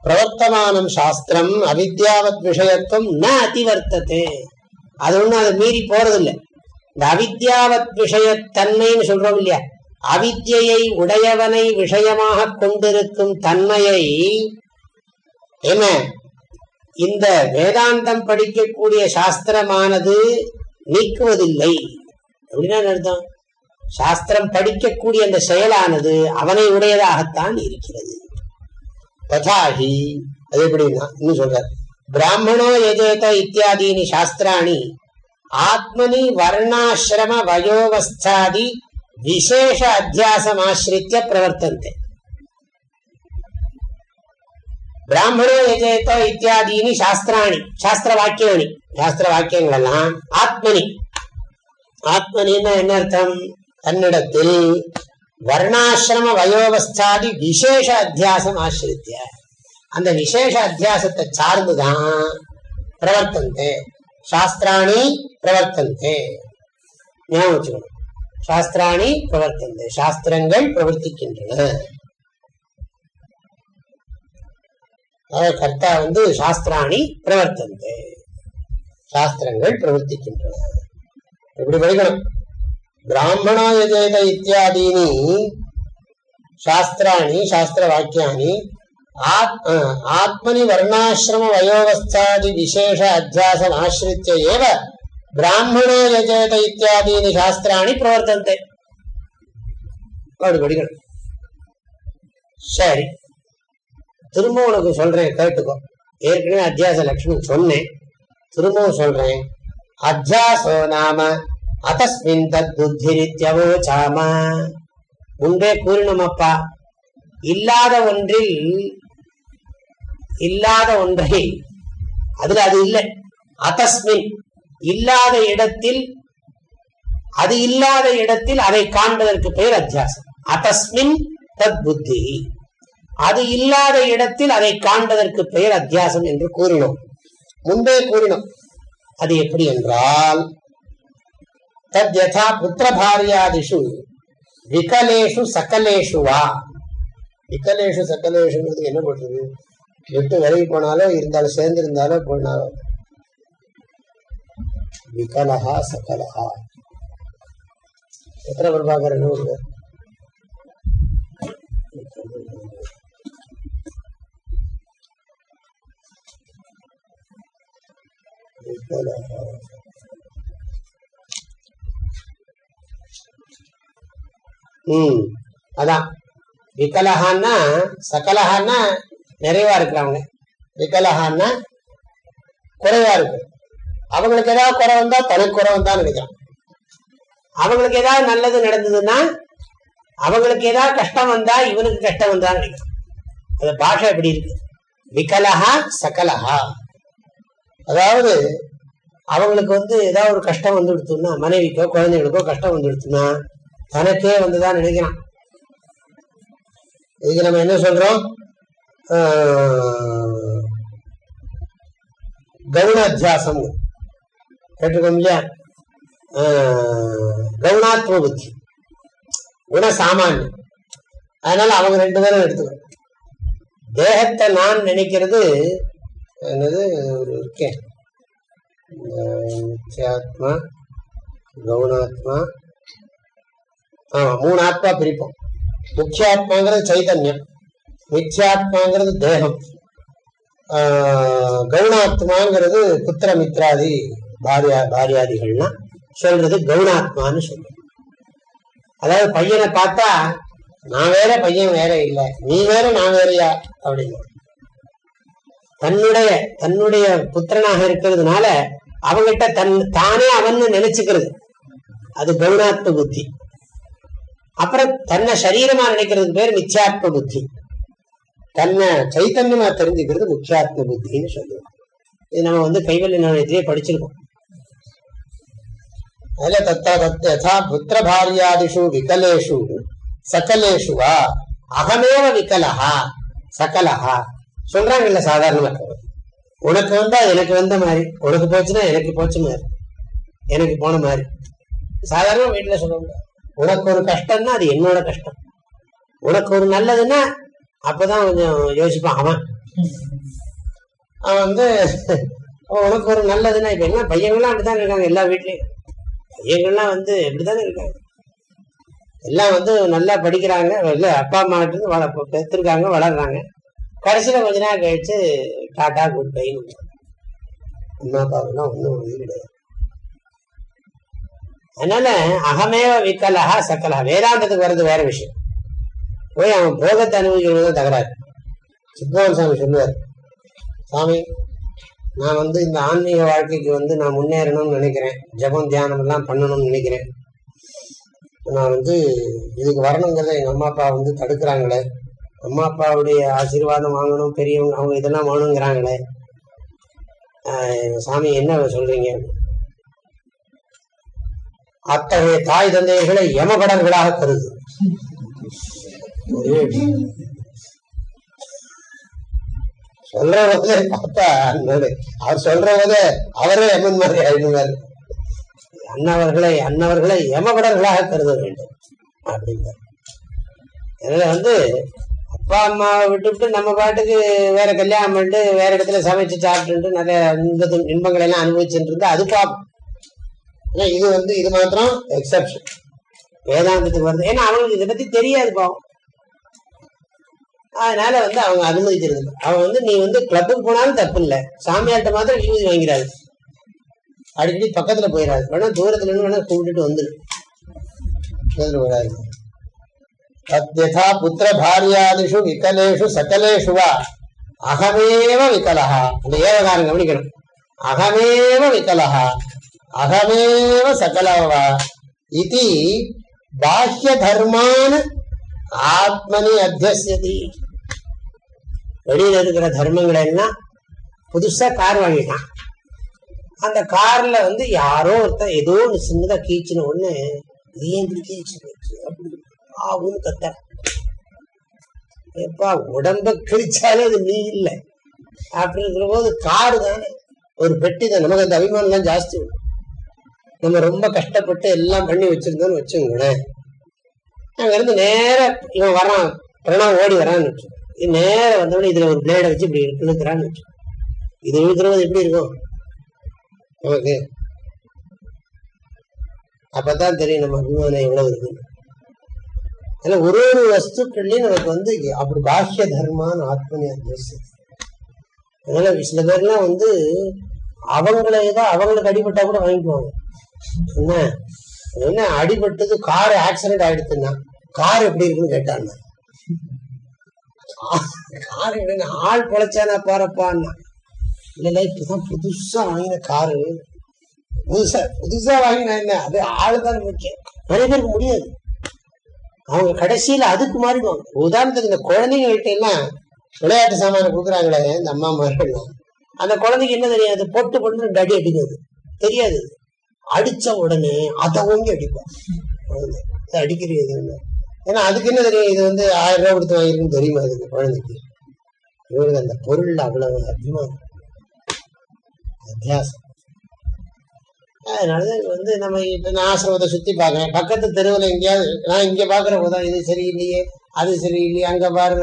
பிரவர்த்தமானம் சாஸ்திரம் அவித்யாவத் விஷயத்துவம் ந அதிவர்த்ததே அது ஒன்றும் அதை மீறி போறதில்லை இந்த அவித்யாவத் விஷயத்தன்மைன்னு சொல்றோம் இல்லையா அவித்யை உடையவனை விஷயமாக கொண்டிருக்கும் தன்மையை என்ன இந்த வேதாந்தம் படிக்கக்கூடிய சாஸ்திரமானது நீக்குவதில்லை அப்படின்னா அர்த்தம்? சாஸ்திரம் படிக்கக்கூடிய அந்த செயலானது அவனை உடையதாகத்தான் இருக்கிறது. ததாகி அது எப்படின்னா இன்னும் சொல்றார். பிராமணோ எஜேத இத்தியாதீனி சாஸ்திராணி ஆத்மனி வர்ணாசிரம வயோவஸ்தாதி விசேஷ அத்தியாசம் ஆசிரித்திய பிரவர்த்தந்தே. பிராமணோ எஜேத இத்தியாதீனி சாஸ்திராணி சாஸ்திர வாக்கியாணி சாஸ்திர வாக்கியங்கள் எல்லாம் ஆத்மனி ஆத்மனின்னா என்ன அர்த்தம்? தன்னிடத்தில் வர்ணாசிரம வயோவஸ்தாதி விசேஷ அத்தியாசம் ஆசிரித்திய. அந்த விசேஷ அத்தியாசத்தை சார்ந்துதான் பிரவர்த்தந்தே. சாஸ்திராணி பிரவர்த்தந்தே. ஞாபகம் வச்சுக்கணும். சாஸ்திராணி பிரவர்த்தந்தே. சாஸ்திரங்கள் பிரவர்த்திக்கின்றன. அதாவது கர்த்தா வந்து சாஸ்திராணி பிரவர்த்தந்தே. சாஸ்திரங்கள் பிரவர்த்திக்கின்றன. எப்படி படிக்கணும்? பிராமணாய ஜேத இத்தியாதீனி சாஸ்திராணி சாஸ்திர வாக்கியானி ஆத்மனி வர்ணாசிரம வயோவஸ்தாதி விசேஷ அத்தியாசம் ஆசிரித்த ஏவ பிராமணோ யஜேத இத்தியாதீனி சாஸ்திராணி பிரவர்த்தந்தே அப்படி படிக்கணும். சரி. திரும்ப உனக்கு சொல்றேன் கேட்டுக்கோ. ஏற்கனவே அத்தியாச லட்சணம் சொன்னேன். திரும்பவும் சொல்றேன். அத்தியாசோ நாம. அதஸ்மின் தத் புத்திரித்யவோச்சாம முன்பே கூறினோமப்பா இல்லாத ஒன்றில் இல்லாத ஒன்றை. அதுல அது இல்லை. அதஸ்மின் இல்லாத இடத்தில் அது இல்லாத இடத்தில் அதை காண்பதற்கு பெயர் அத்தியாசம். அதஸ்மின் தத் புத்தி அது இல்லாத இடத்தில் அதை காண்பதற்கு பெயர் அத்தியாசம் என்று கூறினோம். முன்பே கூறினோம். அது எப்படி என்றால் தத் யதா புத்திர பாரியாதிஷு விகலேஷு சகலேஷு வா. விகலேஷு சகலேஷுங்கிறது என்ன பண்றது விட்டு விலகி போனாலோ இருந்தாலும் சேர்ந்து இருந்தாலும் போனாலோ. விகலஹா சகலஹா எத்தனை பிரபாகர் என்ன போல ம் அதான். விகலஹான்னா சகலஹான்னா நிறைவா இருக்கிறவங்க. விகலஹான்னா குறைவா இருக்கு. அவங்களுக்கு ஏதாவது குறை வந்தா தனக்கு குறை வந்தா நினைக்கிறான் அவங்களுக்கு ஏதாவது நல்லது நடந்ததுன்னா அவங்களுக்கு ஏதாவது கஷ்டம் வந்தா இவனுக்கு கஷ்டம் வந்தா நினைக்கிறான் அந்த பாஷை எப்படி இருக்கு? விகலஹா சகலஹா. அதாவது அவங்களுக்கு வந்து ஏதாவது ஒரு கஷ்டம் வந்து கொடுத்தோம்னா மனைவிக்கோ குழந்தைகளுக்கோ கஷ்டம் வந்து கொடுத்தோம்னா தனக்கே வந்துதான் நினைக்கிறான். இதுக்கு நம்ம என்ன சொல்றோம்? கவுனாத்தியாசம் கேட்டுக்கோங்க இல்லையா? கவுனாத்ம புத்தி. குண சாமானியம். அதனால அவங்க ரெண்டு பேரும் எடுத்துக்கணும். தேகத்தை நான் நினைக்கிறது என்னது ஒரு இருக்கேன் நித்தியாத்மா கவுனாத்மா ஆமா மூணு ஆத்மா பிரிப்போம். முக்கியாத்மாங்கிறது சைதன்யம். மித்யாத்மாங்கிறது தேகம். ஆஹ் கவுனாத்மாங்கிறது புத்திரமித்ராதி பாரியா பாரியாதிகள்லாம் சொல்றது கவுனாத்மான்னு சொல்றது அதாவது பையனை பார்த்தா நான் வேற பையன் வேற இல்லை. நீ வேற நான் வேறையா? அப்படின்னு தன்னுடைய தன்னுடைய புத்திரனாக இருக்கிறதுனால அவங்கிட்ட தன் தானே அவன் நினைச்சுக்கிறது. அது கவுனாத்ம புத்தி. அப்புறம் தன்னை சரீரமா நினைக்கிறதுக்கு பேர் மித்யாத்ம புத்தி. தன்னை சைத்தன்யமா தெரிஞ்சுக்கிறது முக்கியாத்ம புத்தின்னு சொல்லுவோம். இது நம்ம வந்து கைவல்ய நாணயத்திலேயே படிச்சிருக்கோம். அதுல தத்தா தத் யதா புத்திர பாரியாதிஷு விகலேஷு சகலேஷு வா அகமேவ விகலஹா சகலஹா. சொல்றாங்கல்ல சாதாரணமா. உனக்கு வந்தா எனக்கு வந்த மாதிரி. உனக்கு போச்சுன்னா எனக்கு போச்சு மாதிரி. எனக்கு போன மாதிரி. சாதாரண வீட்டுல முடியாது. உனக்கு ஒரு கஷ்டம்னா அது என்னோட கஷ்டம். உனக்கு ஒரு நல்லதுன்னா அப்பதான் கொஞ்சம் யோசிப்பான் அவன். அவன் வந்து உனக்கு ஒரு நல்லதுன்னா இப்ப என்ன? பையங்கள்லாம் அப்படித்தான் இருக்காங்க எல்லா வீட்லயும். பையங்கள்லாம் வந்து இப்படித்தானே இருக்காங்க. எல்லாம் வந்து நல்லா படிக்கிறாங்க. இல்ல அப்பா அம்மா கிட்ட இருந்து வள பெற்றிருக்காங்க வளர்றாங்க. கடைசியில கொஞ்ச நேரம் கழிச்சு டாட்டா குட் பைன்னு அம்மா அப்பாவுக்குலாம் ஒன்றும் இது கிடையாது. அதனால அகமேவ விக்கலகா சக்கலகா வேதாந்தத்துக்கு வர்றது வேற விஷயம். போய் அவன் போகத்தை அனுபவிக்கிறது தான் தகராறு. சித்மோகன் சாமி சொல்லுவார் சாமி நான் வந்து இந்த ஆன்மீக வாழ்க்கைக்கு வந்து நான் முன்னேறணும்னு நினைக்கிறேன். ஜபம் தியானம் எல்லாம் பண்ணணும்னு நினைக்கிறேன். நான் வந்து இதுக்கு வரணுங்கிறத எங்கள் அம்மா அப்பா வந்து தடுக்கிறாங்களே அம்மா அப்பாவுடைய ஆசீர்வாதம் வாங்கணும் பெரியவங்க அவங்க இதெல்லாம் வாங்கணுங்கிறாங்களே ஆஹ் சாமி என்ன சொல்றீங்க? அத்தகைய தாய் தந்தையர்களை யமகடர்களாக கருது. ஒரே சொல்ற பார்த்தா அவர் சொல்ற அவரே எமன் மாதிரி ஆயிடுவார். அண்ணவர்களை அண்ணவர்களை யமகடர்களாக கருத வேண்டும். அப்படின்னு அதனால வந்து அப்பா அம்மாவை விட்டுவிட்டு நம்ம பாட்டுக்கு வேற கல்யாணம் பண்ணிட்டு வேற இடத்துல சமைச்சு சாப்பிட்டு நிறைய இன்ப இன்பங்களை எல்லாம் அனுபவிச்சுட்டு இருந்தா அது பாப்போம் ஆனா இது வந்து இது மாத்திரம் எக்ஸப்ஷன் வேதாந்தத்துக்கு வருது. ஏன்னா அவங்களுக்கு இதை பத்தி தெரியாது பாவம். அதனால வந்து அவங்க அனுமதிக்கிறது அவன் வந்து நீ வந்து கிளப்புக்கு போனாலும் தப்பு இல்லை. சாமியார்ட்ட மாத்திரம் விபூதி வாங்கிறாரு அடிக்கடி பக்கத்துல போயிடாது. வேணா தூரத்துல இருந்து வேணா கூப்பிட்டுட்டு வந்துடும் போயிடாது. தத்யதா புத்திர பாரியாதிஷு விகலேஷு சகலேஷு வா அகமேவ விகலஹா அந்த ஏவகாரம் கவனிக்கணும் அகமேவ விகலஹா அகமேவ சகலவா இது பாஹ்ய தர்மான ஆத்மனி அத்தியசதி வெளியில இருக்கிற தர்மங்கள் எல்லாம் புதுசா கார் வாங்கிட்டான். அந்த கார்ல வந்து யாரோ ஒருத்தர் ஏதோ ஒன்று சின்னதாக கீச்சின ஒன்று இது ஏன் இப்படி கீச்சு அப்படி ஆவுன்னு கத்த. எப்பா உடம்ப கிழிச்சாலே அது நீ இல்லை. அப்படிங்கிற போது காடு தானே. ஒரு பெட்டி தான். நமக்கு அந்த அபிமானம் தான் ஜாஸ்தி வரும். நம்ம ரொம்ப கஷ்டப்பட்டு எல்லாம் பண்ணி வச்சிருந்தோம்னு வச்சுங்களேன் அங்க இருந்து நேர இவன் வரான் பிரணவ் ஓடி வரான்னு வச்சு இது நேர வந்தவொடனே இதுல ஒரு பிளேடை வச்சு இப்படி இழுக்கிறான்னு வச்சு இது இழுக்கிறது எப்படி இருக்கும்? நமக்கு அப்பதான் தெரியும் நம்ம அபிமானம் எவ்வளவு இருக்குன்னு. ஏன்னா ஒரு ஒரு வஸ்துக்கள்லயும் நமக்கு வந்து அப்படி பாஹ்ய தர்மான்னு ஆத்மனியா அத்தியசம் அதனால சில பேர்லாம் வந்து அவங்கள ஏதோ அவங்களுக்கு அடிபட்டா கூட வாங்கிக்குவாங்க. என்ன? என்ன அடிபட்டது? கார் ஆக்சிடென்ட் ஆயிடுச்சுன்னா கார் எப்படி இருக்குன்னு கேட்டான்னா கார் என்ன ஆள் பொழைச்சானா பாருப்பான்னா இல்ல இல்ல இப்பதான் புதுசா வாங்கின காரு. புதுசா புதுசா வாங்கினா என்ன? அது ஆள் தான் முக்கியம். நிறைய பேருக்கு முடியாது. அவங்க கடைசியில அதுக்கு மாறிடுவாங்க. உதாரணத்துக்கு இந்த குழந்தைங்கள்ட்ட எல்லாம் விளையாட்டு சாமான கொடுக்குறாங்களே இந்த அம்மா மாதிரிலாம் அந்த குழந்தைக்கு என்ன தெரியாது பொட்டு பொட்டு ரெண்டு அடி அடிக்கிறது. தெரியாது. அடிச்ச உடனே அதை ஓங்கி அடிப்பான் குழந்தை. அடிக்கிறது ஏன்னா அதுக்கு என்ன தெரியும்? இது வந்து ஆயிரம் ரூபாய் கொடுத்து வாங்கிருக்குன்னு தெரியுமா அதுக்கு குழந்தைக்கு? இவங்களுக்கு அந்த பொருள் அவ்வளவு அபிமானம் அத்தியாசம் அதனால வந்து நம்ம இப்ப நான் ஆசிரமத்தை சுத்தி பார்க்குறேன். பக்கத்து தெருவில் எங்கேயாவது நான் இங்க பாக்குற போதும் இது சரியில்லையே அது சரியில்லையே அங்க பாரு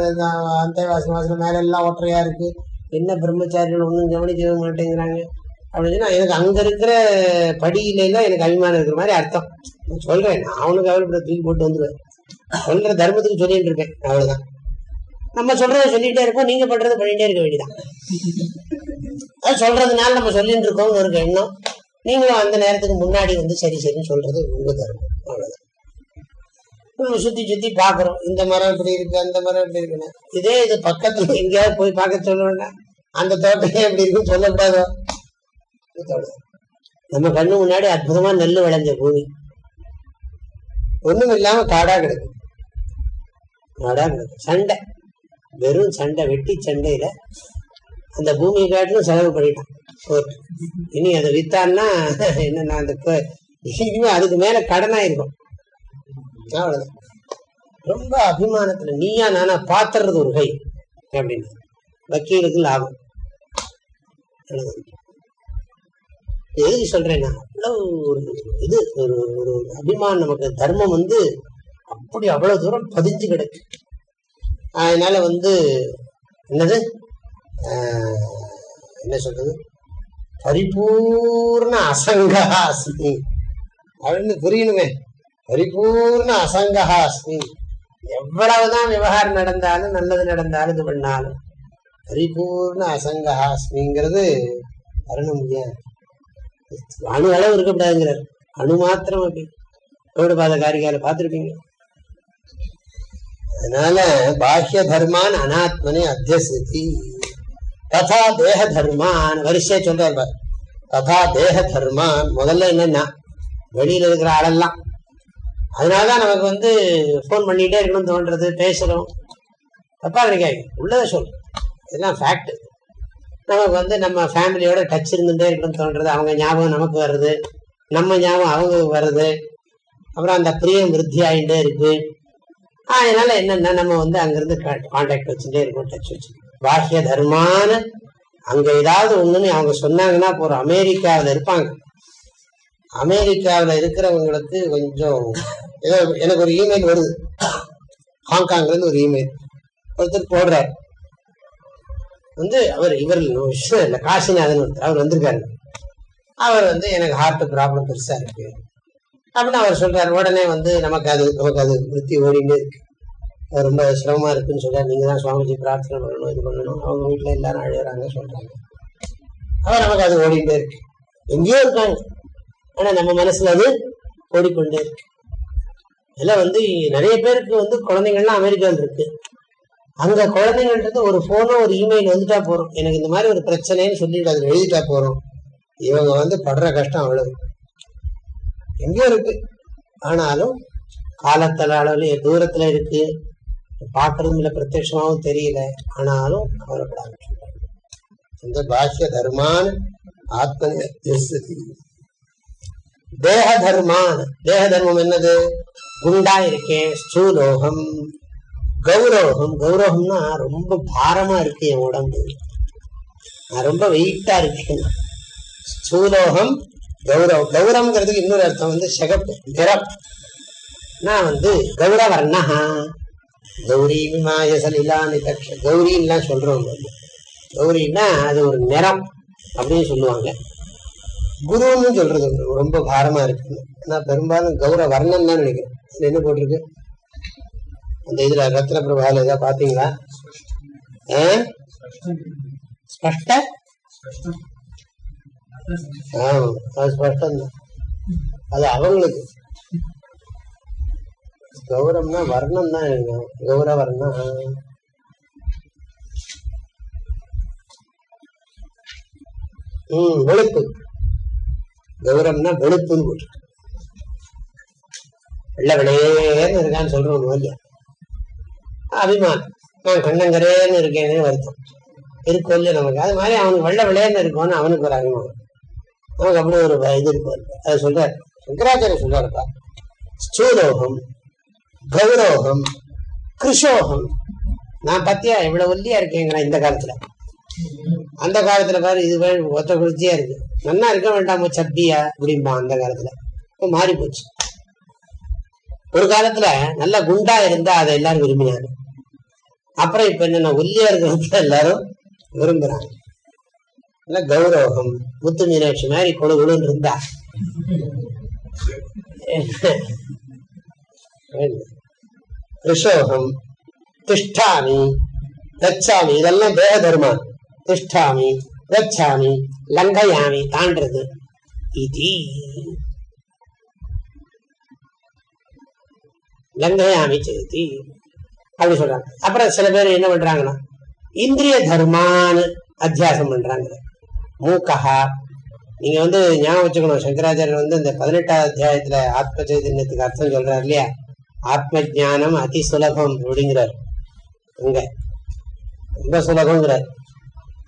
அந்த வாசன வாசனை மேல எல்லாம் ஒற்றையா இருக்கு. என்ன பிரம்மச்சாரிகள் ஒன்றும் கவனிக்கவே மாட்டேங்கிறாங்க அப்படின்னு சொன்னா எனக்கு அங்க இருக்கிற படியிலாம் எனக்கு அபிமானம் இருக்கிற மாதிரி அர்த்தம். சொல்கிறேன் சொல்றேன் நான் அவனுக்கு அவளுக்கு தூக்கி போட்டு வந்துடுவேன் சொல்ற தர்மத்துக்கு சொல்லிட்டு இருக்கேன் அவ்வளவுதான். நம்ம சொல்றத சொல்லிட்டே இருப்போம் நீங்க பண்றதை பண்ணிட்டே இருக்க வேண்டியதான் அது சொல்றதுனால நம்ம சொல்லிட்டு இருக்கோம்னு ஒரு எண்ணம். நீங்களும் அந்த நேரத்துக்கு முன்னாடி வந்து சரி சரின்னு சொல்றது உங்க தர்மம் அவ்வளவுதான். நம்ம சுத்தி சுத்தி பாக்குறோம் இந்த மரம் இப்படி இருக்கு அந்த மரம் இப்படி இருக்குன்னு. இதே இது பக்கத்துல எங்கேயாவது போய் பார்க்க சொல்லணும்னா அந்த தோட்டமே எப்படி இருக்குன்னு சொல்லக்கூடாதோ? நம்ம கண்ணு முன்னாடி அற்புதமா நெல் விளைஞ்ச பூமி. ஒண்ணும் இல்லாம காடா கிடக்கு. காடா கிடக்கு. சண்டை. வெறும் சண்டை வெட்டி சண்டையில அந்த பூமியை காட்டிலும் செலவு பண்ணிட்டான். இனி அதை வித்தான்னா என்னன்னா அந்த இனிமே அதுக்கு மேல கடனாயிருக்கும். அவ்வளவுதான். ரொம்ப அபிமானத்துல நீயா நானா பாத்துறது ஒரு கை அப்படின்னு. வக்கீலுக்கு லாபம். எதுக்கு சொல்றேன்னா அவ்வளவு ஒரு இது ஒரு ஒரு அபிமானம் நமக்கு தர்மம் வந்து அப்படி அவ்வளவு தூரம் பதிஞ்சு கிடக்கு. அதனால வந்து என்னது? என்ன சொல்றது? பரிபூர்ண அசங்கா அஸ்மி அப்படின்னு புரியணுமே. பரிபூர்ண அசங்கா அஸ்மி எவ்வளவுதான் விவகாரம் நடந்தாலும் நல்லது நடந்தாலும் இது பண்ணாலும் பரிபூர்ண அசங்கா அஸ்மிங்கிறது வரணும் அணு அளவு இருக்கக்கூடாதுங்கிறார் அணு மாத்திரம் அப்படி. பாத காரிகால பார்த்துருப்பீங்க. அதனால பாஹ்ய தர்மான் அனாத்மனை அத்தியசித்தி ததா தேக தர்மான் வரிசையை சொல்றாரு பாரு. ததா தேக தர்மான் முதல்ல என்னன்னா வெளியில இருக்கிற ஆளெல்லாம். அதனாலதான் நமக்கு வந்து ஃபோன் பண்ணிட்டே இருக்கணும்னு தோன்றது பேசுறோம் தப்பா நினைக்காது உள்ளதை சொல்லு இதெல்லாம் ஃபேக்ட் நமக்கு வந்து நம்ம ஃபேமிலியோட டச் இருந்துட்டே இருக்கணும்னு தோன்றது அவங்க ஞாபகம் நமக்கு வருது. நம்ம ஞாபகம் அவங்க வருது. அப்புறம் அந்த பிரியம் விருத்தி ஆகிட்டே இருக்கு. அதனால என்னன்னா நம்ம வந்து அங்கிருந்து கான்டாக்ட் வச்சுட்டே இருக்கோம் டச் வச்சுருக்கோம் பாஹ்ய தர்மான அங்க ஏதாவது ஒண்ணுன்னு அவங்க சொன்னாங்கன்னா போற அமெரிக்காவில் இருப்பாங்க. அமெரிக்காவில் இருக்கிறவங்களுக்கு கொஞ்சம் ஏதோ எனக்கு ஒரு இமெயில் வருது. ஹாங்காங்ல இருந்து ஒரு இமெயில் ஒருத்தர் போடுறார். வந்து அவர் இவர் விஷயம் இல்லை காசிநாதன் ஒருத்தர் அவர் வந்திருக்காரு. அவர் வந்து எனக்கு ஹார்ட் ப்ராப்ளம் பெருசா இருக்கு. அப்படின்னு அவர் சொல்றாரு. உடனே வந்து நமக்கு அது நமக்கு அது விருத்தி ஓடினே இருக்கு. அது ரொம்ப சிரமமா இருக்குன்னு சொல்றாரு. நீங்க தான் சுவாமிஜி பிரார்த்தனை பண்ணணும் இது பண்ணணும். அவங்க வீட்டுல எல்லாரும் அழுகிறாங்க சொல்றாங்க. அவர் நமக்கு அது ஓடிட்டே இருக்கு. எங்கேயோ இருக்காங்க ஆனா நம்ம மனசுல அது ஓடிக்கொண்டே இருக்கு. இதுல வந்து நிறைய பேருக்கு வந்து குழந்தைங்கள்லாம் அமெரிக்காவில் இருக்கு. அங்க குழந்தைங்கன்றது ஒரு போனோ ஒரு இமெயில் வந்துட்டா போறோம். எனக்கு இந்த மாதிரி ஒரு பிரச்சனைன்னு சொல்லிட்டு அதுல எழுதிட்டா போறோம். இவங்க வந்து படுற கஷ்டம் அவ்வளவு. எங்கேயோ இருக்கு. ஆனாலும் காலத்தள அளவுல தூரத்துல இருக்கு. பார்க்கறதும் இல்லை பிரத்யட்சமாவும் தெரியல. ஆனாலும் கவலைப்படாம இந்த பாஷ்ய தர்மான் ஆத்மனி தேக தர்மான் தேக தர்மம் என்னது? குண்டா இருக்கேன் ஸ்தூலோகம். கௌரவம் கௌரவம்னா ரொம்ப பாரமா இருக்கு என் உடம்பு. நான் ரொம்ப வெயிட்டா இருக்கேன். ஸ்தூலோகம் கௌரவம். கௌரவங்கிறதுக்கு இன்னொரு அர்த்தம் வந்து சிகப்பு நிறம். நான் வந்து கௌரவர்ணா கௌரி விமாய கௌரின்லாம் சொல்றவங்க நம்ம. கௌரின்னா அது ஒரு நிறம் அப்படின்னு சொல்லுவாங்க. குருன்னு சொல்றது ரொம்ப பாரமா இருக்கு. நான் பெரும்பாலும் கௌர வர்ணம் தான் நினைக்கிறேன். என்ன போட்டிருக்கு? அந்த இதுல ரத்ன பிரபால ஏதாவது பாத்தீங்களா? ஆ? ஸ்பஷ்ட? ஆமா அது ஸ்பஷ்டம் தான் அது அவங்களுக்கு. கௌரவம்னா வர்ணம் தான் இருக்கும் கௌரவர்ணம் உம் வெளுப்பு. கௌரவம்னா வெளுப்புன்னு போட்டிருக்கு வெள்ள விளையேன்னு இருக்கான்னு சொல்றோம் இல்லையா அபிமானம் நான் கண்ணங்கரேன்னு இருக்கேன்னு வருத்தம். இருக்கும் இல்லையா நமக்கு. அது மாதிரி அவனுக்கு வெள்ள விளையன்னு இருக்கும்னு அவனுக்கு ஒரு அபிமானம். நமக்கு அப்படி ஒரு இது இருக்கும் அதை சொல்றாரு. சங்கராச்சாரிய சொல்றாருப்பா. ஸ்தூலோகம் கௌரோகம் கிருஷோகம் நான் பத்தியா இவ்வளவு ஒல்லியா இருக்கேங்கிறேன் இந்த காலத்துல. அந்த காலத்துல பாரு இது ஒத்த குளிர்ச்சியா இருக்கு. நல்லா இருக்க வேண்டாமோ சப்பியா அப்படிம்பா அந்த காலத்துல. இப்ப மாறி போச்சு. ஒரு காலத்துல நல்ல குண்டா இருந்தா அதை எல்லாரும் விரும்பினாங்க. அப்புறம் இப்ப என்னன்னா ஒல்லியா இருக்கிறத எல்லாரும் விரும்புறாங்க. நல்லா கௌரவம் முத்து மீனாட்சி மாதிரி கொழு கொழுன்னு இருந்தா. ரிஷோகம் திஷ்டாமி கச்சாமி இதெல்லாம் தேக தர்மம் திஷ்டாமி கச்சாமி லங்கயாமி தாண்டது இது லங்கயாமி செய்தி அப்படி சொல்றாங்க அப்புறம் சில பேர் என்ன பண்றாங்கன்னா இந்திரிய தர்மான்னு அத்தியாசம் பண்றாங்க மூக்கஹா நீங்க வந்து ஞாபகம் வச்சுக்கணும் சங்கராச்சாரியர் வந்து இந்த பதினெட்டாவது அத்தியாயத்துல ஆத்ம சைதன்யத்துக்கு அர்த்தம் சொல்றாரு இல்லையா ஆத்ம ஜானம் அதி சுலபம் அப்படிங்கிறார். அங்க. ரொம்ப சுலபங்கிறார்.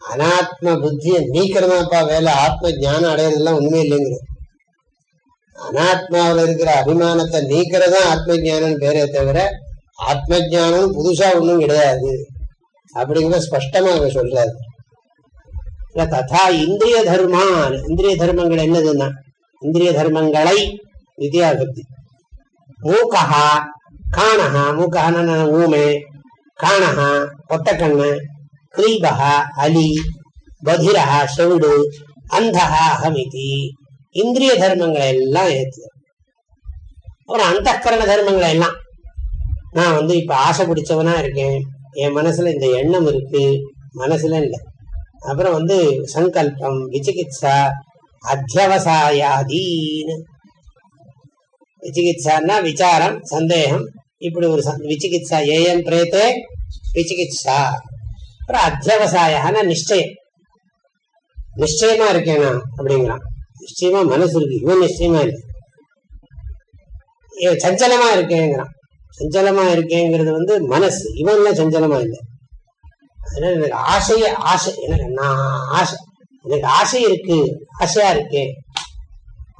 அனாத்ம புத்தியை நீக்கிறதாப்பா வேலை. ஆத்ம ஞானம் அடையிறதுலாம் ஒண்ணுமே இல்லைங்கிறார். அனாத்மாவில் இருக்கிற அபிமானத்தை நீக்கிறதா ஆத்ம ஜானம் பேரே தவிர ஆத்ம ஜானம் புதுசா ஒண்ணும் கிடையாது. அப்படிங்கிற ஸ்பஷ்டமா அவங்க சொல்றாரு. இல்ல ததா இந்திரிய தர்மான். இந்திரிய தர்மங்கள் என்னதுன்னா இந்திரிய தர்மங்களை வித்யாபக்தி மூக்கஹா காணஹா மூக்கஹான ஊமை காணஹா ஒட்டக்கண்ணு கிரீபஹா அலி பதிரஹா செவிடு அந்தஹா அகமிதி. இந்திரிய தர்மங்களை எல்லாம் ஏற்று அப்புறம் அந்த கரண தர்மங்களை எல்லாம். நான் வந்து இப்போ ஆசை பிடிச்சவனா இருக்கேன். என் மனசுல இந்த எண்ணம் இருக்கு. மனசுல இல்லை. அப்புறம் வந்து சங்கல்பம் விசிகித்சா அத்தியவசாயாதீன்னு விசிகித்சான்னா விசாரம் சந்தேகம். இப்படி ஒரு விசிகித்சா ஏஎம் பிரேத்தே விசிகித்சா. அப்புறம் அத்தியவசாயம்னா நிச்சயம் நிச்சயமா இருக்கேன்? நான் அப்படிங்கிறான். நிச்சயமா மனசு இருக்கு. இவன் நிச்சயமா இல்லை சஞ்சலமா இருக்கேங்கிறான். சஞ்சலமா இருக்கேங்கிறது வந்து மனசு. இவன்லாம் சஞ்சலமா இல்லை. அதனால எனக்கு ஆசைய ஆசை. எனக்கு நான் ஆசை. எனக்கு ஆசை இருக்கு. ஆசையா இருக்கேன்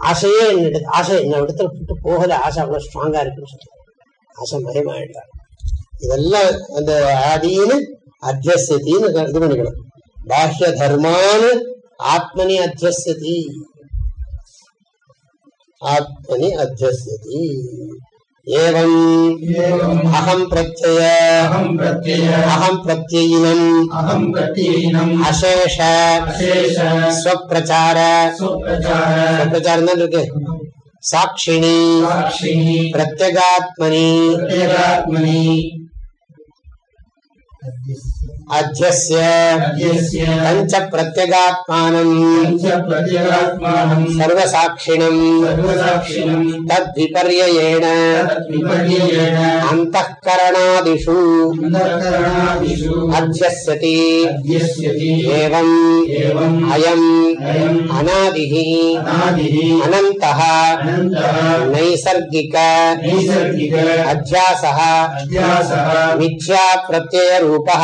ஆசையே என்னோட ஆசை என்ன இடத்துல விட்டு போகல. ஆசை அவ்வளவு ஸ்ட்ராங்கா இருக்குன்னு சொல்றேன் ஆசை மயமாயிட்டான் இதெல்லாம் அந்த ஆதின்னு அத்தியசத்தின்னு இது பண்ணிக்கணும். பாஹ்ய தர்மானு ஆத்மனி அத்தியசதி ஆத்மனி அத்தியசதி एवम् एवम् अहम् प्रत्यय अहम् प्रत्यय अहम् प्रत्ययिनम् अहम् प्रत्ययिनम् அசேஷ अशेष ஸ்வப்பிரச்சார स्वप्रचार ஸ்வப்பிரச்சாரம் தான் இருக்கு சாட்சிணி साक्षिणी பிரத்யகாத்மனி अध्यस्य पञ्च प्रत्यगात्मानम् सर्वसाक्षिणम् तद्विपर्ययेण अन्तःकरणादिषु अध्यस्यति एवम् अयम् अनादिः अनन्तः नैसर्गिक अध्यासः मिथ्याप्रत्ययरूपः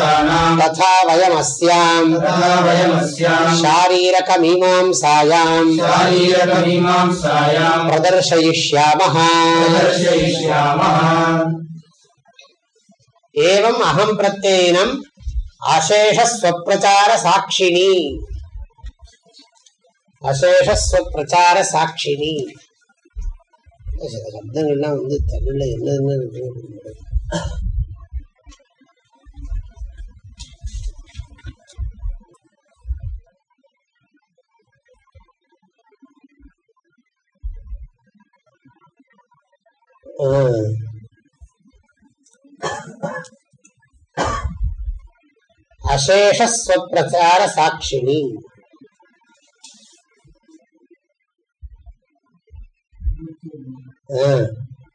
तथा वयमस्याम् तथा वयमस्याम् शारीरकमीमांसायाम् शारीरकमीमांसायाम् प्रदर्शयिष्यामः प्रदर्शयिष्यामः एवम् अहम् प्रत्ययनम् अशेषस्वप्रचारसाक्षिणी அசேஷஸ்வப்பிரச்சார சப்தங்கள்லாம் வந்து தமிழ்ல என்னன்னு அசேஷஸ்வப்பிரச்சார சாட்சினி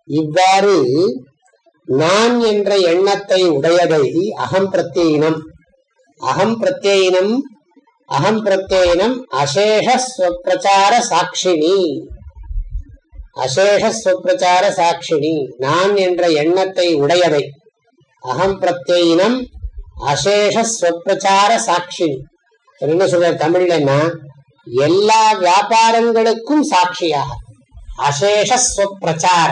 இவ்வாறு நான் என்ற எண்ணத்தை உடையதை அகம் பிரத்யினம் அகம் பிரத்யினம் அகம் பிரத்யினம் அசேஷஸ்வப்பிரச்சார அசேஷ அசேஷஸ்வப்பிரச்சார சாட்சிணி நான் என்ற எண்ணத்தை உடையவை. அகம் பிரத்யினம் அசேஷஸ்வப்பிரச்சார சாட்சினி என்ன சொல்ற தமிழ்லன்னா எல்லா வியாபாரங்களுக்கும் சாட்சியாக. அசேஷஸ்வப்பிரச்சார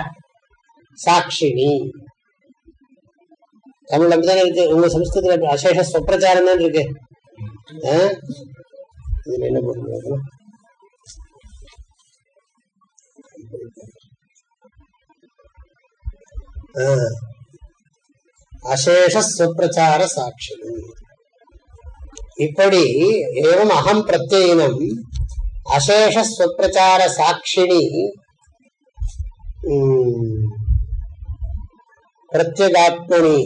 சாட்சினி தமிழ் அப்படிதானே இருக்கு? உங்க சம்ஸ்கிருதத்துல அசேஷ சொப்பிரச்சாரம் தான் இருக்கு. இதுல என்ன அசேஷ சுப்பிரச்சார சாட்சினி இப்படி ஏவம் அகம் பிரத்யினம் அசேஷ சுப்பிரச்சார சாட்சினி பிரத்யகாத்மனி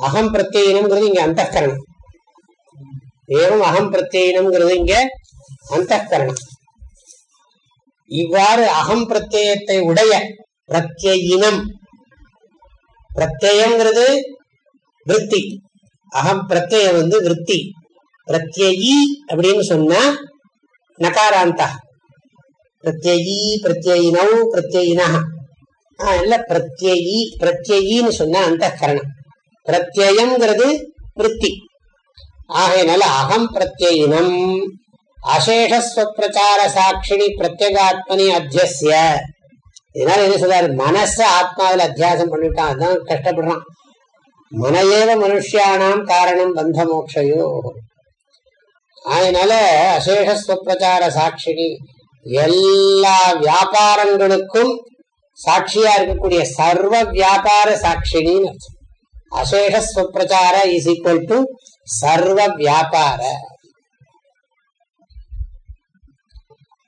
அகம் பிரத்யினம்ங்கிறது இங்க அந்த கரணம் ஏவம் அகம் பிரத்யினம்ங்கிறது இங்க அந்த கரணம் இவ்வாறு அகம் பிரத்யத்தை உடைய பிரத்யினம் பிரத்யங்கிறது விற்பி. அகம் பிரத்யம் வந்து விற்பி. பிரத்யி அப்படின்னு சொன்னா நகாராந்தா. பிரத்யி பிரத்யினௌ பிரத்யினா இல்ல பிரத்யி பிரத்யின்னு சொன்னா அந்த கரணம். பிரத்யங்கிறது விற்பி. ஆகையினால அகம் பிரத்யினம் அசேஷஸ்வப்பிரச்சார சாட்சிணி பிரத்யேகாத்மனி அத்தியசிய இதனால என்ன சொல்றாரு? மனச ஆத்மாவில் அத்தியாசம் பண்ணிவிட்டான். அதுதான் கஷ்டப்படுறான். மனையேவ மனுஷியானாம் காரணம் பந்த மோட்சையோ அதனால அசேஷஸ்வப்பிரச்சார சாட்சினி எல்லா வியாபாரங்களுக்கும் சாட்சியா இருக்கக்கூடிய சர்வ வியாபார சாட்சினின்னு அசேஷஸ்வப்பிரச்சார இஸ் ஈக்வல் டு சர்வ வியாபார.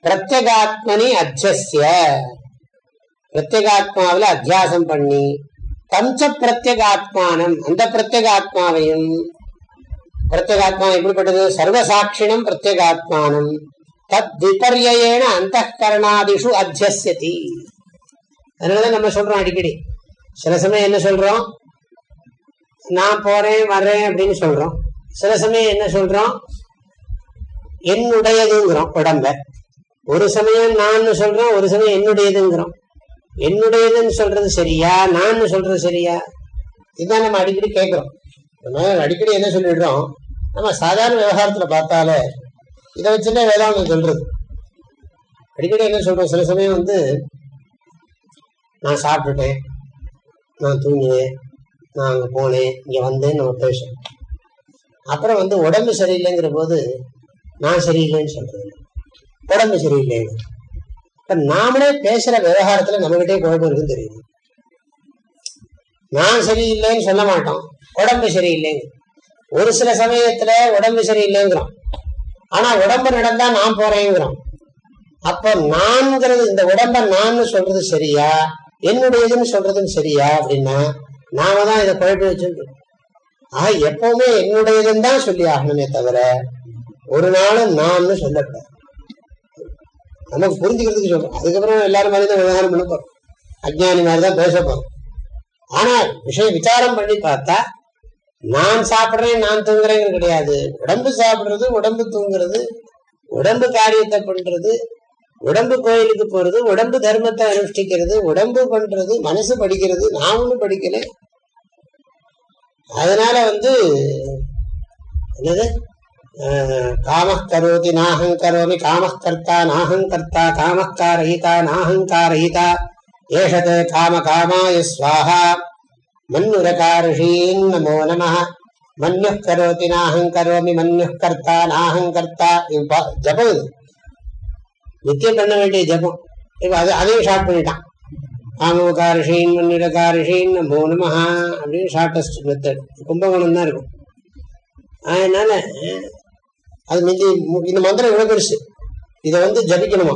பிரத்யகாத்மனி அத்தியசிய பிரத்யேகாத்மாவில அத்தியாசம் பண்ணி தஞ்ச பிரத்யகாத்மானம் அந்த பிரத்யகாத்மாவையும் பிரத்யேகாத்மா எப்படிப்பட்டது? சர்வசாட்சிணம் பிரத்யேகாத்மானம் தத் விபர்யேன அந்த கரணாதிஷு அத்தியசதி அதனால நம்ம சொல்றோம் அடிக்கடி. சில சமயம் என்ன சொல்றோம்? நான் போறேன் வர்றேன் அப்படின்னு சொல்றோம். சில சமயம் என்ன சொல்றோம்? என்னுடையதுங்கிறோம் உடம்ப. ஒரு சமயம் நான் சொல்றோம் ஒரு சமயம் என்னுடையதுங்கிறோம். என்னுடையதுன்னு சொல்றது சரியா நான் சொல்றது சரியா? இதுதான் நம்ம அடிக்கடி கேட்கிறோம். நம்ம அடிக்கடி என்ன சொல்லிடுறோம்? நம்ம சாதாரண விவகாரத்துல பார்த்தாலே இதை வச்சுட்டே வேதாந்தம் சொல்றது. அடிக்கடி என்ன சொல்றோம்? சில சமயம் வந்து நான் சாப்பிட்டுட்டேன் நான் தூங்கினேன் நான் அங்கே போனேன் இங்கே வந்தேன்னு நம்ம பேசுறோம். அப்புறம் வந்து உடம்பு சரியில்லைங்கிற போது நான் சரியில்லைன்னு சொல்றது. உடம்பு சரியில்லைன்னு இப்ப நாமளே பேசுற விவகாரத்துல நம்மகிட்டே குழப்பம் இருக்குன்னு தெரியுது. நான் சரியில்லைன்னு சொல்ல மாட்டோம். உடம்பு சரியில்லைங்க ஒரு சில சமயத்துல உடம்பு சரியில்லைங்கிறோம். ஆனா உடம்பு நடந்தா நான் போறேங்கிறோம். அப்ப நான்கிறது இந்த உடம்ப நான் சொல்றது சரியா? என்னுடையதுன்னு சொல்றதும் சரியா அப்படின்னா நாம தான் இதை குழப்பி வச்சுருக்கோம். ஆஹ் எப்பவுமே என்னுடையதுன்னு தான் சொல்லி ஆகணுமே தவிர ஒரு நாளும் நான் சொல்லக்கூடாது. நமக்கு புரிஞ்சுக்கிறதுக்கு சொல்றோம் அதுக்கப்புறம் எல்லாரும் மாதிரி தான் விவகாரம் பண்ண போறோம். அஜ்ஞானி மாதிரி தான் பேச போறோம். ஆனால் விஷயம் விசாரம் பண்ணி பார்த்தா நான் சாப்பிட்றேன் நான் தூங்குறேங்கிறது கிடையாது. உடம்பு சாப்பிட்றது உடம்பு தூங்குறது உடம்பு காரியத்தை பண்றது உடம்பு கோயிலுக்கு போறது உடம்பு தர்மத்தை அனுஷ்டிக்கிறது உடம்பு பண்றது மனசு படிக்கிறது நான் ஒன்றும் படிக்கல. அதனால வந்து என்னது? காமः கரோதி நாஹம் கரோமி காமः கர்த்தா நாஹம் கர்த்தா காமः நாஹம் காரயிதா ஏஷதே காம காமாய ஸ்வாஹா. மன்னுரகாரிஷீன் நமோ நம மன்யுः கரோதி நாஹம் கரோமி மன்யுः கர்த்தா நாஹம் கர்த்தா ஜபம் இது. நித்தியம் பண்ண வேண்டிய ஜபம். இப்போ அது அதையும் ஷார்ட் பண்ணிட்டான். காமகாரிஷீன் மன்னிடகாரிஷீன் நமோ நம அப்படின்னு ஷார்டஸ்ட் மெத்தட் கும்பகோணம் தான் இருக்கும். அதனால அது மிஞ்சி இந்த மந்திரம் இவ்வளவு பெருசு இதை வந்து ஜபிக்கணுமா?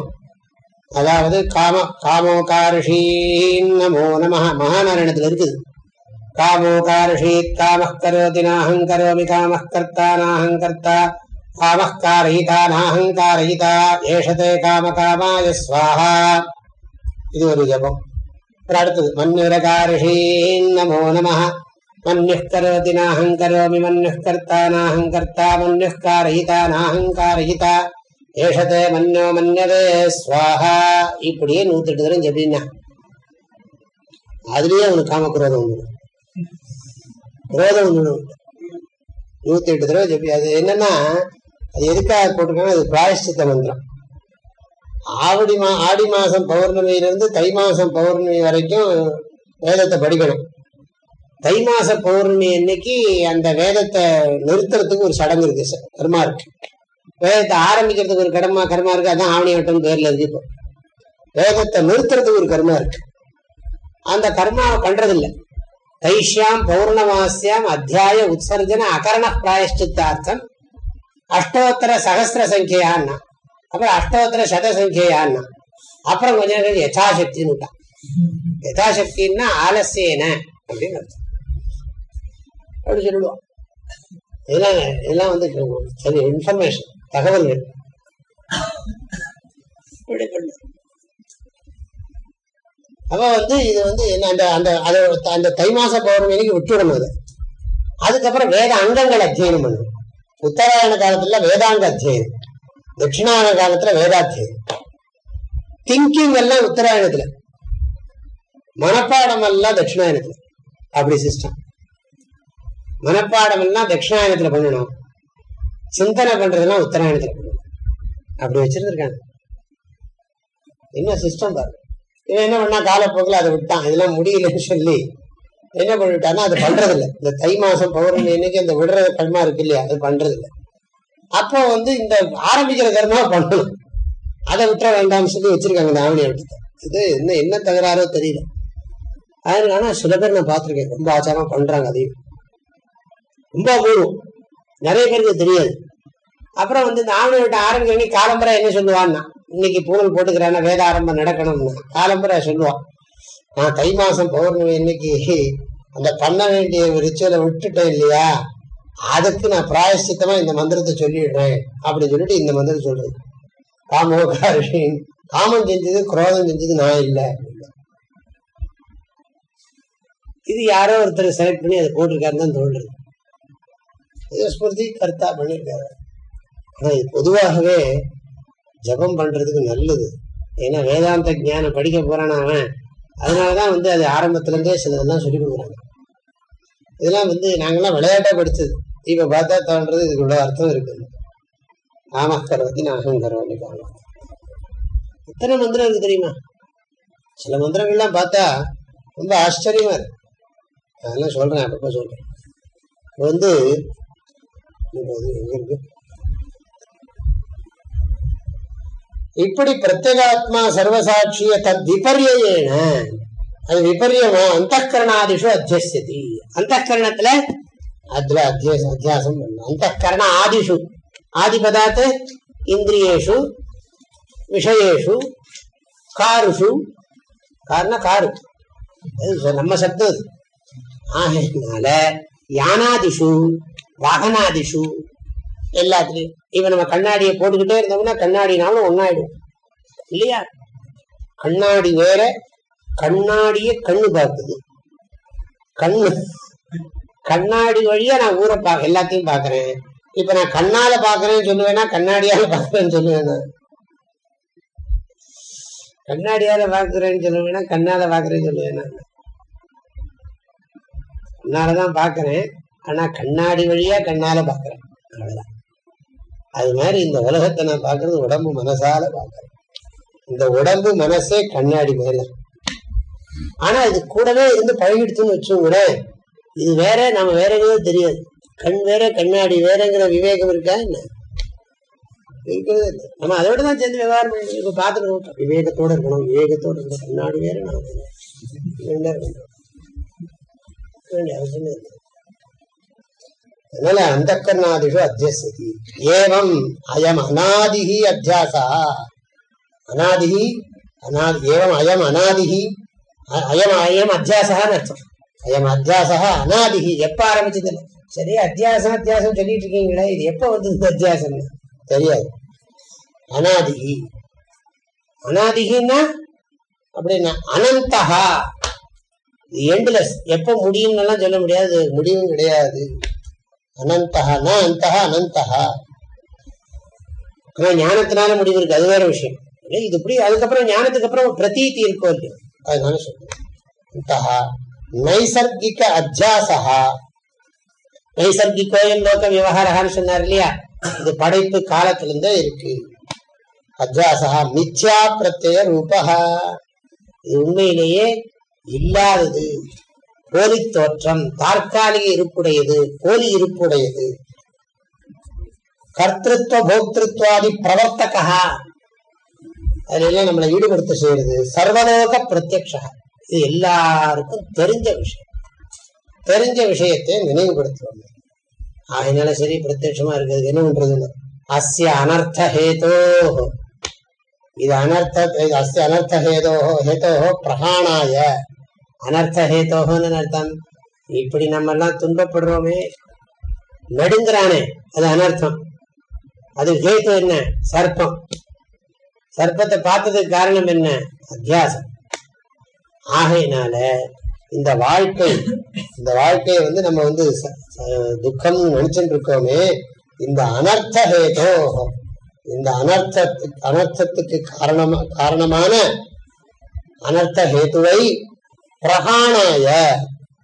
அதாவது காம காமோகாரிஷீன் நமோ நம மகாநாராயணத்துல இருக்குது. காமோகாரிஷீத் காமः கரோதி நாஹம் கரோமி காமः கர்த்தா நாஹம் கர்த்தா காமः காரயிதா நாஹம் காரயிதா ஏஷதே காம காமாய ஸ்வாஹா. இது ஒரு ஜபம். அப்புறம் அடுத்தது மன்னிரகாரிஷீன் நமோ நம மன்யுः கரோதி நாஹம் கரோமி மன்யுः கர்த்தா நாஹம் கர்த்தா மன்யுः காரயிதா நாஹம் ஏஷதே மன்னோ மன்னதே ஸ்வாஹா இப்படியே நூத்தி எட்டு தரம் ஜபின்னா அதுலயே அவனுக்கு காமக்குரோதம் ஒண்ணு குரோதம் ஒண்ணு நூத்தி எட்டு தடவை ஜபி அது என்னன்னா அது எதுக்காக போட்டிருக்காங்க அது பிராயஷ்டித்த மந்திரம். ஆவடி மா ஆடி மாசம் பௌர்ணமியிலிருந்து தை மாசம் பௌர்ணமி வரைக்கும் வேதத்தை படிக்கணும். தை மாச பௌர்ணமி அன்னைக்கு அந்த வேதத்தை நிறுத்துறதுக்கு ஒரு சடங்கு இருக்கு ச- கர்மா இருக்கு வேதத்தை ஆரம்பிக்கிறதுக்கு ஒரு கடமா கர்மா இருக்கு அதான் ஆவணி வட்டம் பேர்ல இருக்கு இப்போ வேதத்தை நிறுத்துறதுக்கு ஒரு கர்மா இருக்கு அந்த கர்மாவை பண்றதில்லை. தைஷ்யாம் பௌர்ணமாசியாம் அத்தியாய உத்சர்ஜன அகரண பிராயஷ்டித்தார்த்தம். அஷ்டோத்தர சகசிர சங்கியான்னா. அப்புறம் அஷ்டோத்தர சத சங்கியான்னா. அப்புறம் கொஞ்ச நேரம் யதாசக்தின்னு விட்டான். யதாசக்தின்னா ஆலசியன அப்படின்னு அர்த்தம். அப்படி சொல்லுவோம் இதெல்லாம் இதெல்லாம் வந்து சரி இன்ஃபர்மேஷன் தகவல்கள். இப்படி பண்ணு. அப்ப வந்து இது வந்து என்ன அந்த அந்த அந்த தை மாச பௌர்ணமிக்கு விட்டுடணும் அது. அதுக்கப்புறம் வேத அங்கங்கள் அத்தியனம் பண்ணணும் உத்தராயண காலத்துல வேதாங்க அத்தியனம். தட்சிணாயன காலத்துல வேதாத்தியனம். திங்கிங் எல்லாம் உத்தராயணத்துல. மனப்பாடம் எல்லாம் தட்சிணாயணத்துல. அப்படி சிஸ்டம் மனப்பாடம் எல்லாம் தட்சிணாயனத்துல பண்ணணும். சிந்தனை பண்றதுலாம் உத்தராயணத்துல பண்ணணும். அப்படி வச்சிருந்திருக்காங்க. என்ன சிஸ்டம் பாரு. இவன் என்ன பண்ணா காலப்போக்கில் அதை விட்டான். இதெல்லாம் முடியலன்னு சொல்லி என்ன பண்ணிவிட்டான்னா அது பண்றதில்ல. இந்த தை மாசம் பௌர்ணமி இன்னைக்கு அந்த விடுற கர்மா இருக்கு இல்லையா? அது பண்றதில்ல. அப்போ வந்து இந்த ஆரம்பிக்கிற கர்மா பண்ணணும். அதை விட்டுற வேண்டாம்னு சொல்லி வச்சிருக்காங்க இந்த ஆவணியை விட்டு இது என்ன என்ன தகராறோ தெரியல. அதனால ஆனா சில பேர் நான் பார்த்திருக்கேன். ரொம்ப ஆச்சாரமா பண்றாங்க அதையும். ரொம்ப அபூர்வம் நிறைய பேருக்கு தெரியாது. அப்புறம் வந்து இந்த ஆவணி விட்ட ஆரம்பிக்க காலம்பரை என்ன சொல்லுவான்னா இன்னைக்கு பூரல் போட்டுக்கிறேன்னா வேத ஆரம்பம் நடக்கணும்னு காலம்பரை சொல்லுவான். நான் தை மாசம் பௌர்ணமி இன்னைக்கு அந்த பண்ண வேண்டிய ரிச்சுவலை விட்டுட்டேன் இல்லையா? அதுக்கு நான் பிராயசித்தமா இந்த மந்திரத்தை சொல்லிடுறேன் அப்படின்னு சொல்லிட்டு இந்த மந்திரம் சொல்றது. காமோகாரிஷின் காமம் செஞ்சது குரோதம் செஞ்சது நான் இல்லை. இது யாரோ ஒருத்தர் செலக்ட் பண்ணி அதை போட்டிருக்காருன்னு தான் தோன்றுறது ஸ்மிருதி கர்த்தா பண்ணியிருக்காரு ஆனா இது பொதுவாகவே ஜபம் பண்றதுக்கு நல்லது. ஏன்னா வேதாந்த ஞானம் படிக்க போறானா அவன். அதனாலதான் வந்து அது ஆரம்பத்துலேருந்தே சிலதெல்லாம் சொல்லி கொடுக்குறாங்க. இதெல்லாம் வந்து நாங்கெல்லாம் விளையாட்டா படிச்சது. இப்ப பார்த்தா தோன்றது இதுக்கு இவ்வளவு அர்த்தம் இருக்கு காமக்கரவதி நாகங்கரவதி காமம் இத்தனை மந்திரம் இருக்கு தெரியுமா? சில மந்திரங்கள்லாம் பார்த்தா ரொம்ப ஆச்சரியமா இருக்கு. அதெல்லாம் சொல்றேன் அப்பப்ப சொல்றேன். வந்து இப்படி பிரத்யேகாத்மா சர்வசாட்சிய தத் விபரியேன அது விபரியமா? அந்தகரணாதிஷு அத்தியசதி அந்தகரணத்துல அதுல அத்தியாச அத்தியாசம் அந்த கரண ஆதிஷு. ஆதிபதாத் இந்திரியேஷு விஷயேஷு காருஷு. காரண காரு. நம்ம சப்தம் அது. ஆகையினால யானாதிஷு வாகனாதிஷு எல்லாத்துலயும். இப்ப நம்ம கண்ணாடியை போட்டுக்கிட்டே இருந்தோம்னா கண்ணாடினாலும் ஒன்னாயிடும் இல்லையா? கண்ணாடி வேற கண்ணாடிய கண்ணு பார்க்குது. கண்ணு. கண்ணாடி வழியா நான் ஊரை பா எல்லாத்தையும் பாக்குறேன் இப்ப நான் கண்ணால பாக்குறேன்னு சொல்லுவேன்னா கண்ணாடியால பாக்குறேன்னு சொல்லுவேன்? கண்ணாடியால பாக்குறேன்னு சொல்லுவேன்னா கண்ணால பாக்குறேன்னு சொல்லுவேன்னா அதனாலதான் பாக்குறேன் ஆனா கண்ணாடி வழியா கண்ணால பாக்குறேன். அவ்வளவுதான். அது மாதிரி இந்த உலகத்தை நான் பாக்குறது உடம்பு மனசால பாக்குறேன். இந்த உடம்பு மனசே கண்ணாடி மாதிரி தான். ஆனா இது கூடவே இருந்து பழகிடுச்சுன்னு வச்சுங்களேன் இது வேற நம்ம வேற எதுவும் தெரியாது. கண் வேற கண்ணாடி வேறங்கிற விவேகம் இருக்கா என்ன? இருக்கிறது நம்ம அதோட தான் சேர்ந்து விவகாரம் பண்ணி இப்ப பாத்துக்கணும் விவேகத்தோட இருக்கணும். விவேகத்தோட இருக்கணும் கண்ணாடி வேற நான் வேற. அவசியமே இல்லை அதனால அந்த கர்ணாதிஷு அத்தியசதி ஏவம் அயம் அநாதிகி அத்தியாசா அநாதிகி அநாதி ஏவம் அயம் அநாதிகி அயம் அயம் அத்தியாசான்னு அர்த்தம் அயம் அத்தியாசா அநாதிகி எப்ப ஆரம்பிச்சது இல்லை சரி அத்தியாசம் அத்தியாசம் சொல்லிட்டு இருக்கீங்களே இது எப்ப வந்து அத்தியாசம் தெரியாது அநாதிகி அநாதிகின்னா அப்படின்னா அனந்தகா எண்ட்லெஸ் எப்ப முடியும்னு சொல்ல முடியாது முடிவும் கிடையாது அனந்தஹா அந்தஹா ஆனா ஞானத்தினால முடிவு இருக்கு அது வேற விஷயம். இது இப்படி அதுக்கப்புறம் ஞானத்துக்கு அப்புறம் பிரதீதி இருக்கோ இல்லையோ அதனால சொல்றேன். அந்தஹா நைசர்கிக அத்தியாசா நைசர்கிகோயம் லோக விவகாரம்னு சொன்னார் இல்லையா? இது படைப்பு காலத்துல இருந்தே இருக்கு. அத்தியாசா மித்யா பிரத்யய ரூபா இது உண்மையிலேயே இல்லாதது. போலி தோற்றம் தற்காலிக இருப்புடையது போலி இருப்புடையது. கர்த்திருவ போக்திருத்வாதி பிரவர்த்தகா அதுலாம் நம்மளை ஈடுபடுத்த செய்யறது சர்வலோக பிரத்யக்ஷா இது எல்லாருக்கும் தெரிஞ்ச விஷயம். தெரிஞ்ச விஷயத்தை நினைவுபடுத்துவோம். ஆகினால சரி பிரத்யட்சமா இருக்கிறது என்ன பண்றதுன்னு? அஸ்ய அனர்த்த ஹேதோ இது அனர்த்த அஸ்ய அனர்த்த ஹேதோ ஹேதோ பிரகாணாய. அனர்த்தஹேதோகன்னு அர்த்தம். இப்படி நம்ம எல்லாம் துன்பப்படுறோமே. நடுங்கிறானே அது அனர்த்தம். அது ஹேத்து என்ன? சர்ப்பம். சர்ப்பத்தை பார்த்ததுக்கு காரணம் என்ன? அத்தியாசம். ஆகையினால இந்த வாழ்க்கை இந்த வாழ்க்கையை வந்து நம்ம வந்து ச- ச- நினைச்சுட்டு இருக்கோமே. இந்த அனர்த்த ஹேதோ இந்த அனர்த்தத்துக்கு அனர்த்தத்துக்கு காரணமா காரணமான அனர்த்த ஹேத்துவை பிரகாணாய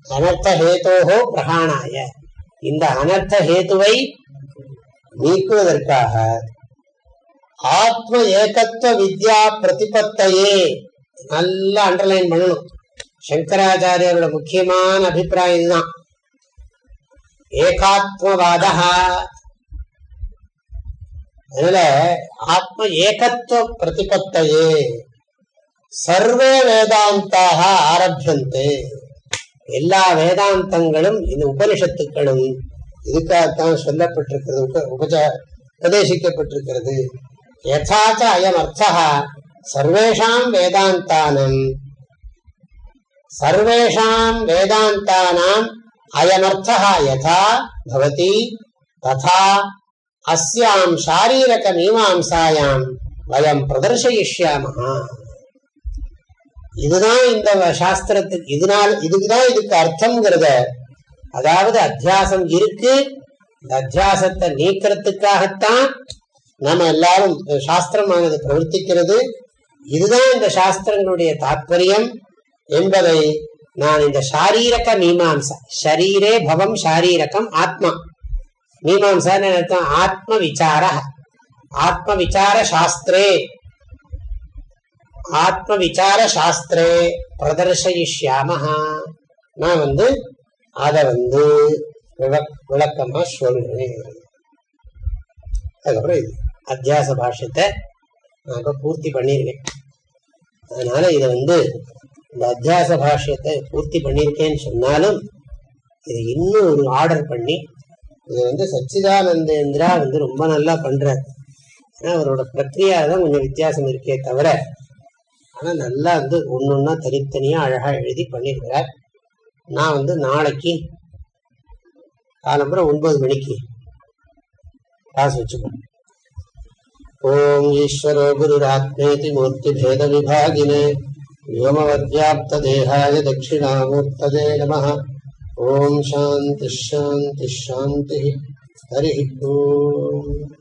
அனர்த்த ஹேதோஹோ பிரகாணாய இந்த அனர்த்த ஹேத்துவை நீக்குவதற்காக ஆத்ம ஏகத்துவ வித்யா பிரதிபத்தையே நல்லா அண்டர்லைன் பண்ணணும். சங்கராச்சாரியோட முக்கியமான அபிப்பிராயம் இதுதான். ஏகாத்மவாத. அதனால ஆத்ம ஏகத்துவ பிரதிபத்தையே சர்வே வேதாந்தாக ஆரம்பியந்தே எல்லா வேதாந்தங்களும் இந்த உபனிஷத்துக்களும். இதுக்காகத்தான் சொல்லப்பட்டிருக்கிறது உப உபஜ உபதேசிக்கப்பட்டிருக்கிறது. யதாச்ச அயம் அர்த்தா சர்வேஷாம் வேதாந்தானம். சர்வேஷாம் வேதாந்தானாம் அயமர்த்தா யதா பவதி ததா அஸ்யாம் சாரீரக மீமாம்சாயாம் வயம் பிரதர்ஷயிஷ்யாமஹா. இதுதான் இந்த சாஸ்திரத்துக்கு இதனால் இதுக்குதான் இதுக்கு அர்த்தம்ங்கிறத அதாவது அத்தியாசம் இருக்கு. இந்த அத்தியாசத்தை நீக்கிறதுக்காகத்தான் நம்ம எல்லாரும் சாஸ்திரமானது பிரவர்த்திக்கிறது. இதுதான் இந்த சாஸ்திரங்களுடைய தாற்பயம் என்பதை நான் இந்த சாரீரக மீமாம்சா ஷரீரே பவம் சாரீரகம் ஆத்மா. மீமாசான்னு அர்த்தம்? ஆத்ம விசார ஆத்ம விசார சாஸ்திரே ஆத்ம விசார சாஸ்திரே பிரதர்ஷயிஷ்யாமஹா. நான் வந்து அதை வந்து விளக்- விளக்கமா சொல்றேன். அதுக்கப்புறம் இது அத்தியாச பாஷ்யத்தை நான் இப்ப பூர்த்தி பண்ணியிருக்கேன். அதனால இதை வந்து இந்த அத்தியாச பாஷ்யத்தை பூர்த்தி பண்ணியிருக்கேன்னு சொன்னாலும் இது இன்னும் ஒரு ஆர்டர் பண்ணி இது வந்து சச்சிதானந்தேந்திரா வந்து ரொம்ப நல்லா பண்றாரு. ஏன்னா அவரோட பிரக்ரியா தான் கொஞ்சம் வித்தியாசம் இருக்கே தவிர ஆனா நல்லா வந்து ஒன்னொன்னா தனித்தனியா அழகா எழுதி பண்ணியிருக்கிறார் நான் வந்து நாளைக்கு காலம்புறம் ஒன்பது மணிக்கு கிளாஸ் வச்சுக்கோம் ஓம் ஈஸ்வரோ குருராத்மேதி மூர்த்தி பேத விபாகினே व्योमवद्व्याप्त देहाय दक्षिणामूर्तये नमः ॐ शान्तिः शान्तिः शान्तिः हरिः ओम्